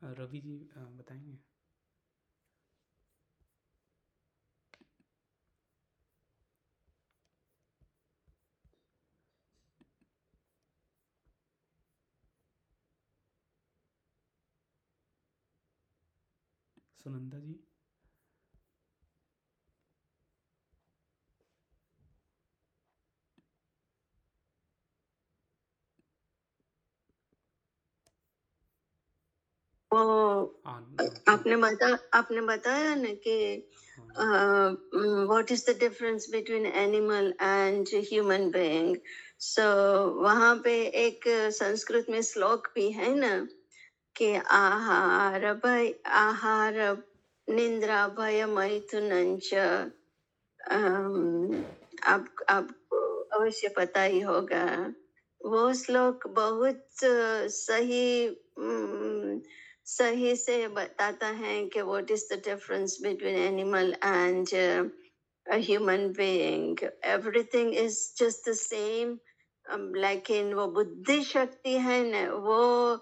रवि जी बताएँगे? सुनंदा जी? वो आपने बता आपने बताया ना कि what is the difference between animal and human being so वहाँ पे एक संस्कृत में श्लोक भी है ना कि आहार भय आहार निंद्रा भय मैथुनंच आप आपको अवश्य पता ही होगा। वो श्लोक बहुत सही सही से बताता है कि what is the difference between animal and human being? Everything is just the same um, लेकिन वो बुद्धि शक्ति है न वो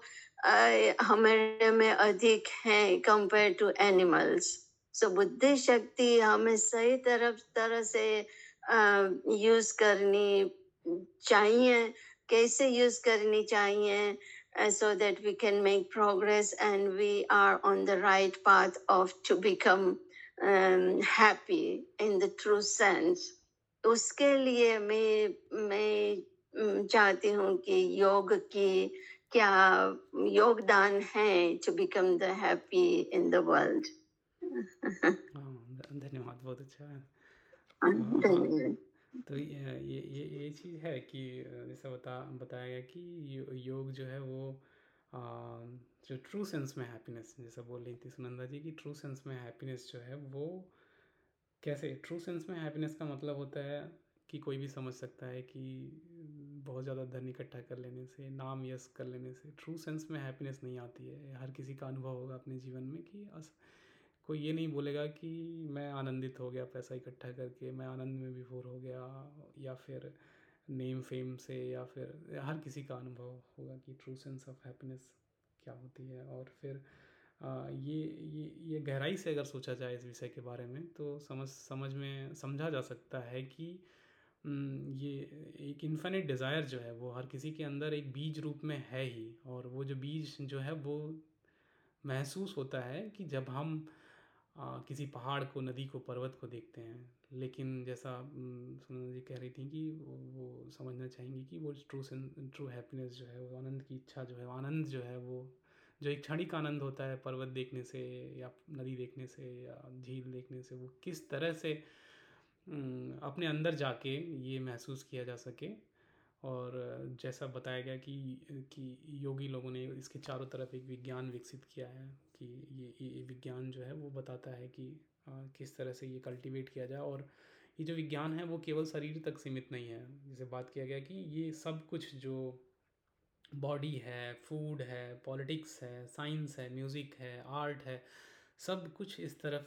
हमारे में अधिक है कंपेयर टू एनिमल्स सो बुद्धि शक्ति हमें सही तरफ़ तरह से यूज़ करनी चाहिए कैसे यूज़ करनी चाहिए so that we can make progress and we are on the right path of to become um, happy in the true sense उसके लिए मैं मैं चाहती हूँ कि योग की क्या योगदान है to become the happy in the world धन्यवाद बहुत अच्छा है तो ये ये ये चीज़ है कि जैसा बता बताया गया कि योग जो है वो आ, जो ट्रू सेंस में हैप्पीनेस जैसा बोल रही थी सुनंदा जी कि ट्रू सेंस में हैप्पीनेस जो है वो कैसे? ट्रू सेंस में हैप्पीनेस का मतलब होता है कि कोई भी समझ सकता है कि बहुत ज़्यादा धन इकट्ठा कर लेने से नाम यश कर लेने से ट्रू सेंस में हैप्पीनेस नहीं आती है। हर किसी का अनुभव होगा अपने जीवन में कि अस कोई ये नहीं बोलेगा कि मैं आनंदित हो गया पैसा इकट्ठा करके मैं आनंद में विभोर हो गया या फिर नेम फेम से या फिर हर किसी का अनुभव होगा कि ट्रू सेंस ऑफ़ हैप्पीनेस क्या होती है। और फिर आ, ये ये ये गहराई से अगर सोचा जाए इस विषय के बारे में तो समझ समझ में समझा जा सकता है कि ये एक इन्फिनिट डिज़ायर जो है वो हर किसी के अंदर एक बीज रूप में है ही। और वो जो बीज जो है वो महसूस होता है कि जब हम किसी पहाड़ को नदी को पर्वत को देखते हैं। लेकिन जैसा सुनंदा जी कह रही थी कि वो, समझना चाहेंगी कि वो ट्रू ट्रू हैप्पीनेस जो है वो आनंद की इच्छा जो है आनंद जो है वो जो एक क्षणिक आनंद होता है पर्वत देखने से या नदी देखने से या झील देखने से वो किस तरह से अपने अंदर जाके ये महसूस किया जा सके। और जैसा बताया गया कि कि योगी लोगों ने इसके चारों तरफ़ एक विज्ञान विकसित किया है। कि ये ये विज्ञान जो है वो बताता है कि आ, किस तरह से ये कल्टीवेट किया जाए और ये जो विज्ञान है वो केवल शरीर तक सीमित नहीं है। जैसे बात किया गया कि ये सब कुछ जो बॉडी है फ़ूड है पॉलिटिक्स है साइंस है म्यूज़िक है आर्ट है सब कुछ इस तरफ़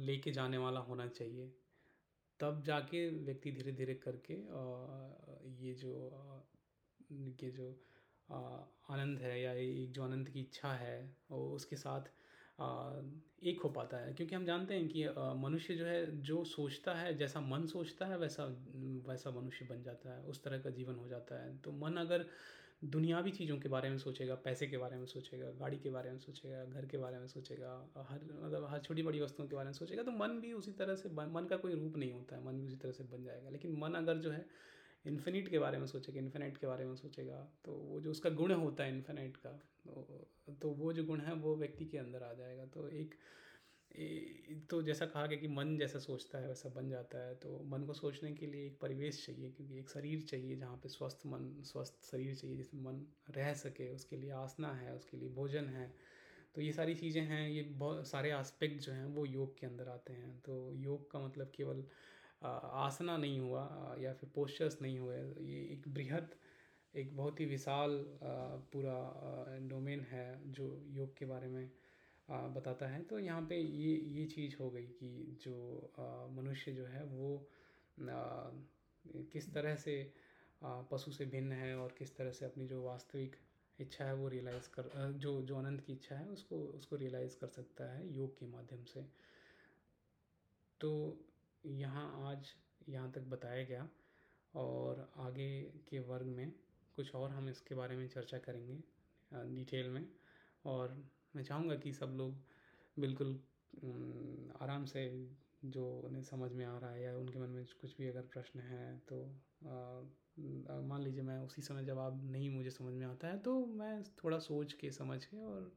लेके जाने वाला होना चाहिए। तब जाके व्यक्ति धीरे धीरे करके ये जो ये जो आनंद है या एक जो आनंद की इच्छा है, वो उसके साथ एक हो पाता है। क्योंकि हम जानते हैं कि मनुष्य जो है, जो सोचता है, जैसा मन सोचता है, वैसा वैसा मनुष्य बन जाता है, उस तरह का जीवन हो जाता है। तो मन अगर दुनियावी चीज़ों के बारे में सोचेगा, पैसे के बारे में सोचेगा, गाड़ी के बारे में सोचेगा, घर के बारे में सोचेगा, हर मतलब हर छोटी बड़ी वस्तुओं के बारे में सोचेगा तो मन भी उसी तरह से, मन का कोई रूप नहीं होता है, मन भी उसी तरह से बन जाएगा। लेकिन मन अगर जो है इन्फिनिट के बारे में सोचेगा इन्फिनिट के बारे में सोचेगा। तो वो जो उसका गुण होता है इन्फिनिट का तो, तो वो जो गुण है वो व्यक्ति के अंदर आ जाएगा। तो एक तो जैसा कहा गया कि मन जैसा सोचता है वैसा बन जाता है। तो मन को सोचने के लिए एक परिवेश चाहिए क्योंकि एक शरीर चाहिए जहाँ पे स्वस्थ मन स्वस्थ शरीर चाहिए जिसमें मन रह सके उसके लिए आसना है उसके लिए भोजन है। तो ये सारी चीज़ें हैं ये बहुत सारे आस्पेक्ट जो हैं वो योग के अंदर आते हैं। तो योग का मतलब केवल आसना नहीं हुआ या फिर पोस्चर्स नहीं हुए। ये एक बृहद एक बहुत ही विशाल पूरा डोमेन है जो योग के बारे में बताता है। तो यहाँ पे ये ये चीज़ हो गई कि जो मनुष्य जो है वो किस तरह से पशु से भिन्न है और किस तरह से अपनी जो वास्तविक इच्छा है वो रियलाइज़ कर जो जो आनंद की इच्छा है उसको उसको रियलाइज़ कर सकता है योग के माध्यम से। तो यहाँ आज, यहाँ तक बताया गया और आगे के वर्ग में कुछ और हम इसके बारे में चर्चा करेंगे डिटेल में। और मैं चाहूँगा कि सब लोग बिल्कुल आराम से जो उन्हें समझ में आ रहा है या उनके मन में कुछ भी अगर प्रश्न है तो मान लीजिए मैं उसी समय जवाब नहीं मुझे समझ में आता है तो मैं थोड़ा सोच के समझ के और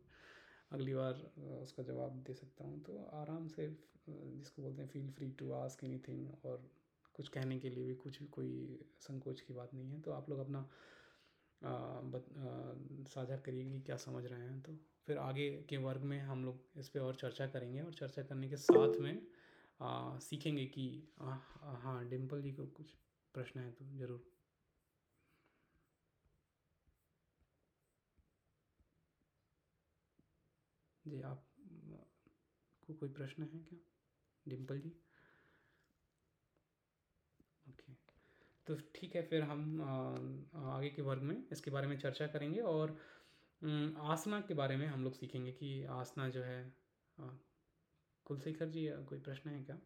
अगली बार उसका जवाब दे सकता हूँ। तो आराम से जिसको बोलते हैं feel free to ask anything और कुछ कहने के लिए भी कुछ कोई संकोच की बात नहीं है। तो आप लोग अपना साझा करिए कि क्या समझ रहे हैं। तो फिर आगे के वर्ग में हम लोग इस पर और चर्चा करेंगे और चर्चा करने के साथ में आ, सीखेंगे कि हाँ डिम्पल जी को कुछ प्रश्न है तो ज़रूर। जी, आप, को कोई प्रश्न है क्या? डिम्पल जी? ओके। तो ठीक है, फिर हम आगे के वर्ग में इसके बारे में चर्चा करेंगे और आसना के बारे में हम लोग सीखेंगे कि आसना जो है कुलशेखर जी कोई प्रश्न है क्या?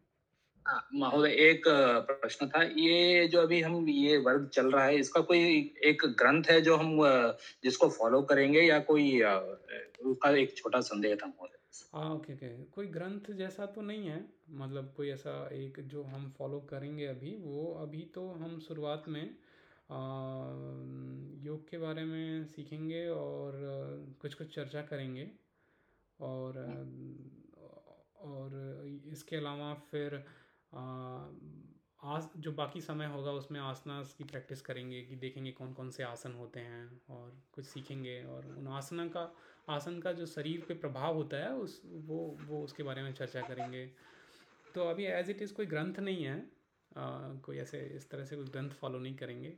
महोदय एक प्रश्न था। ये जो अभी हम ये वर्ग चल रहा है इसका कोई एक ग्रंथ है जो हम जिसको फॉलो करेंगे या कोई उसका एक छोटा संदेह था महोदय? हाँ ओके ओके। कोई ग्रंथ जैसा तो नहीं है। मतलब कोई ऐसा एक जो हम फॉलो करेंगे अभी वो अभी तो हम शुरुआत में आ, योग के बारे में सीखेंगे और कुछ कुछ चर्चा करेंगे। और और इसके अलावा फिर आस जो बाकी समय होगा उसमें आसनास की प्रैक्टिस करेंगे कि देखेंगे कौन कौन से आसन होते हैं और कुछ सीखेंगे और उन आसना का आसन का जो शरीर पे प्रभाव होता है उस वो वो उसके बारे में चर्चा करेंगे। तो अभी एज इट इज़ कोई ग्रंथ नहीं है आ, कोई ऐसे इस तरह से कोई ग्रंथ फॉलो नहीं करेंगे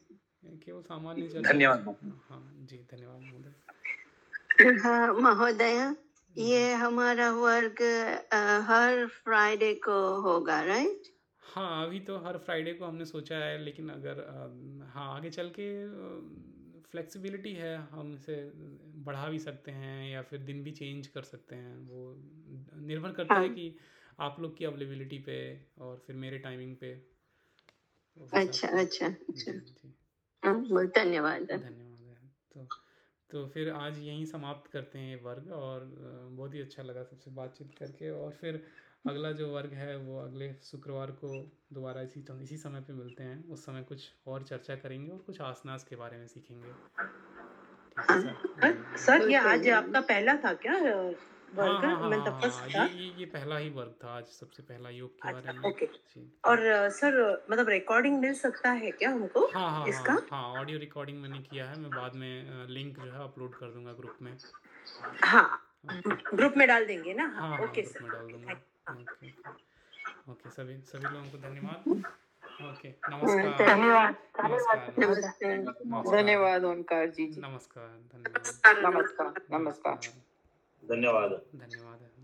केवल सामान्य चर्चा धन्यवाद हाँ जी धन्यवाद महोदय। हाँ महोदय। ये हमारा वर्ग हर फ्राइडे को होगा राइट? हाँ अभी तो हर फ्राइडे को हमने सोचा है लेकिन अगर हाँ आगे चल के फ्लेक्सिबिलिटी है हम इसे बढ़ा भी सकते हैं या फिर दिन भी चेंज कर सकते हैं वो निर्भर करता हाँ. है। हाँ। कि आप लोग की अवेलेबिलिटी पे और फिर मेरे टाइमिंग पे अच्छा अच्छा अच्छा। हाँ, धन्यवाद। धन्यवाद तो तो फिर आज यहीं समाप्त करते हैं ये वर्ग और बहुत ही अच्छा लगा सबसे बातचीत करके और फिर अगला जो वर्ग है वो अगले शुक्रवार को दोबारा इसी इसी समय पे मिलते हैं। उस समय कुछ और चर्चा करेंगे और कुछ आसनास के बारे में सीखेंगे। सर जी सर ये आज आपका पहला था क्या? हाँ वर्ग हाँ हाँ मतलब हाँ फ़र्स्ट हाँ था। ये ये पहला ही वर्ग था आज सबसे पहला योग के बारे अच्छा में ओके और सर मतलब रिकॉर्डिंग मिल सकता है क्या हमको हाँ हाँ इसका? हाँ हाँ ऑडियो रिकॉर्डिंग मैंने किया है मैं बाद में लिंक जो है अपलोड कर दूँगा ग्रुप में। हाँ ग्रुप में डाल देंगे ना? हाँ हाँ ओके सर डाल ओके सभी सभी लोगों को धन्यवाद। ओके हाँ, नमस्कार। धन्यवाद नमस्कार। धन्यवाद ओंकार जी जी। नमस्कार धन्यवाद। नमस्कार नमस्कार। नमस्कार नमस्कार धन्यवाद धन्यवाद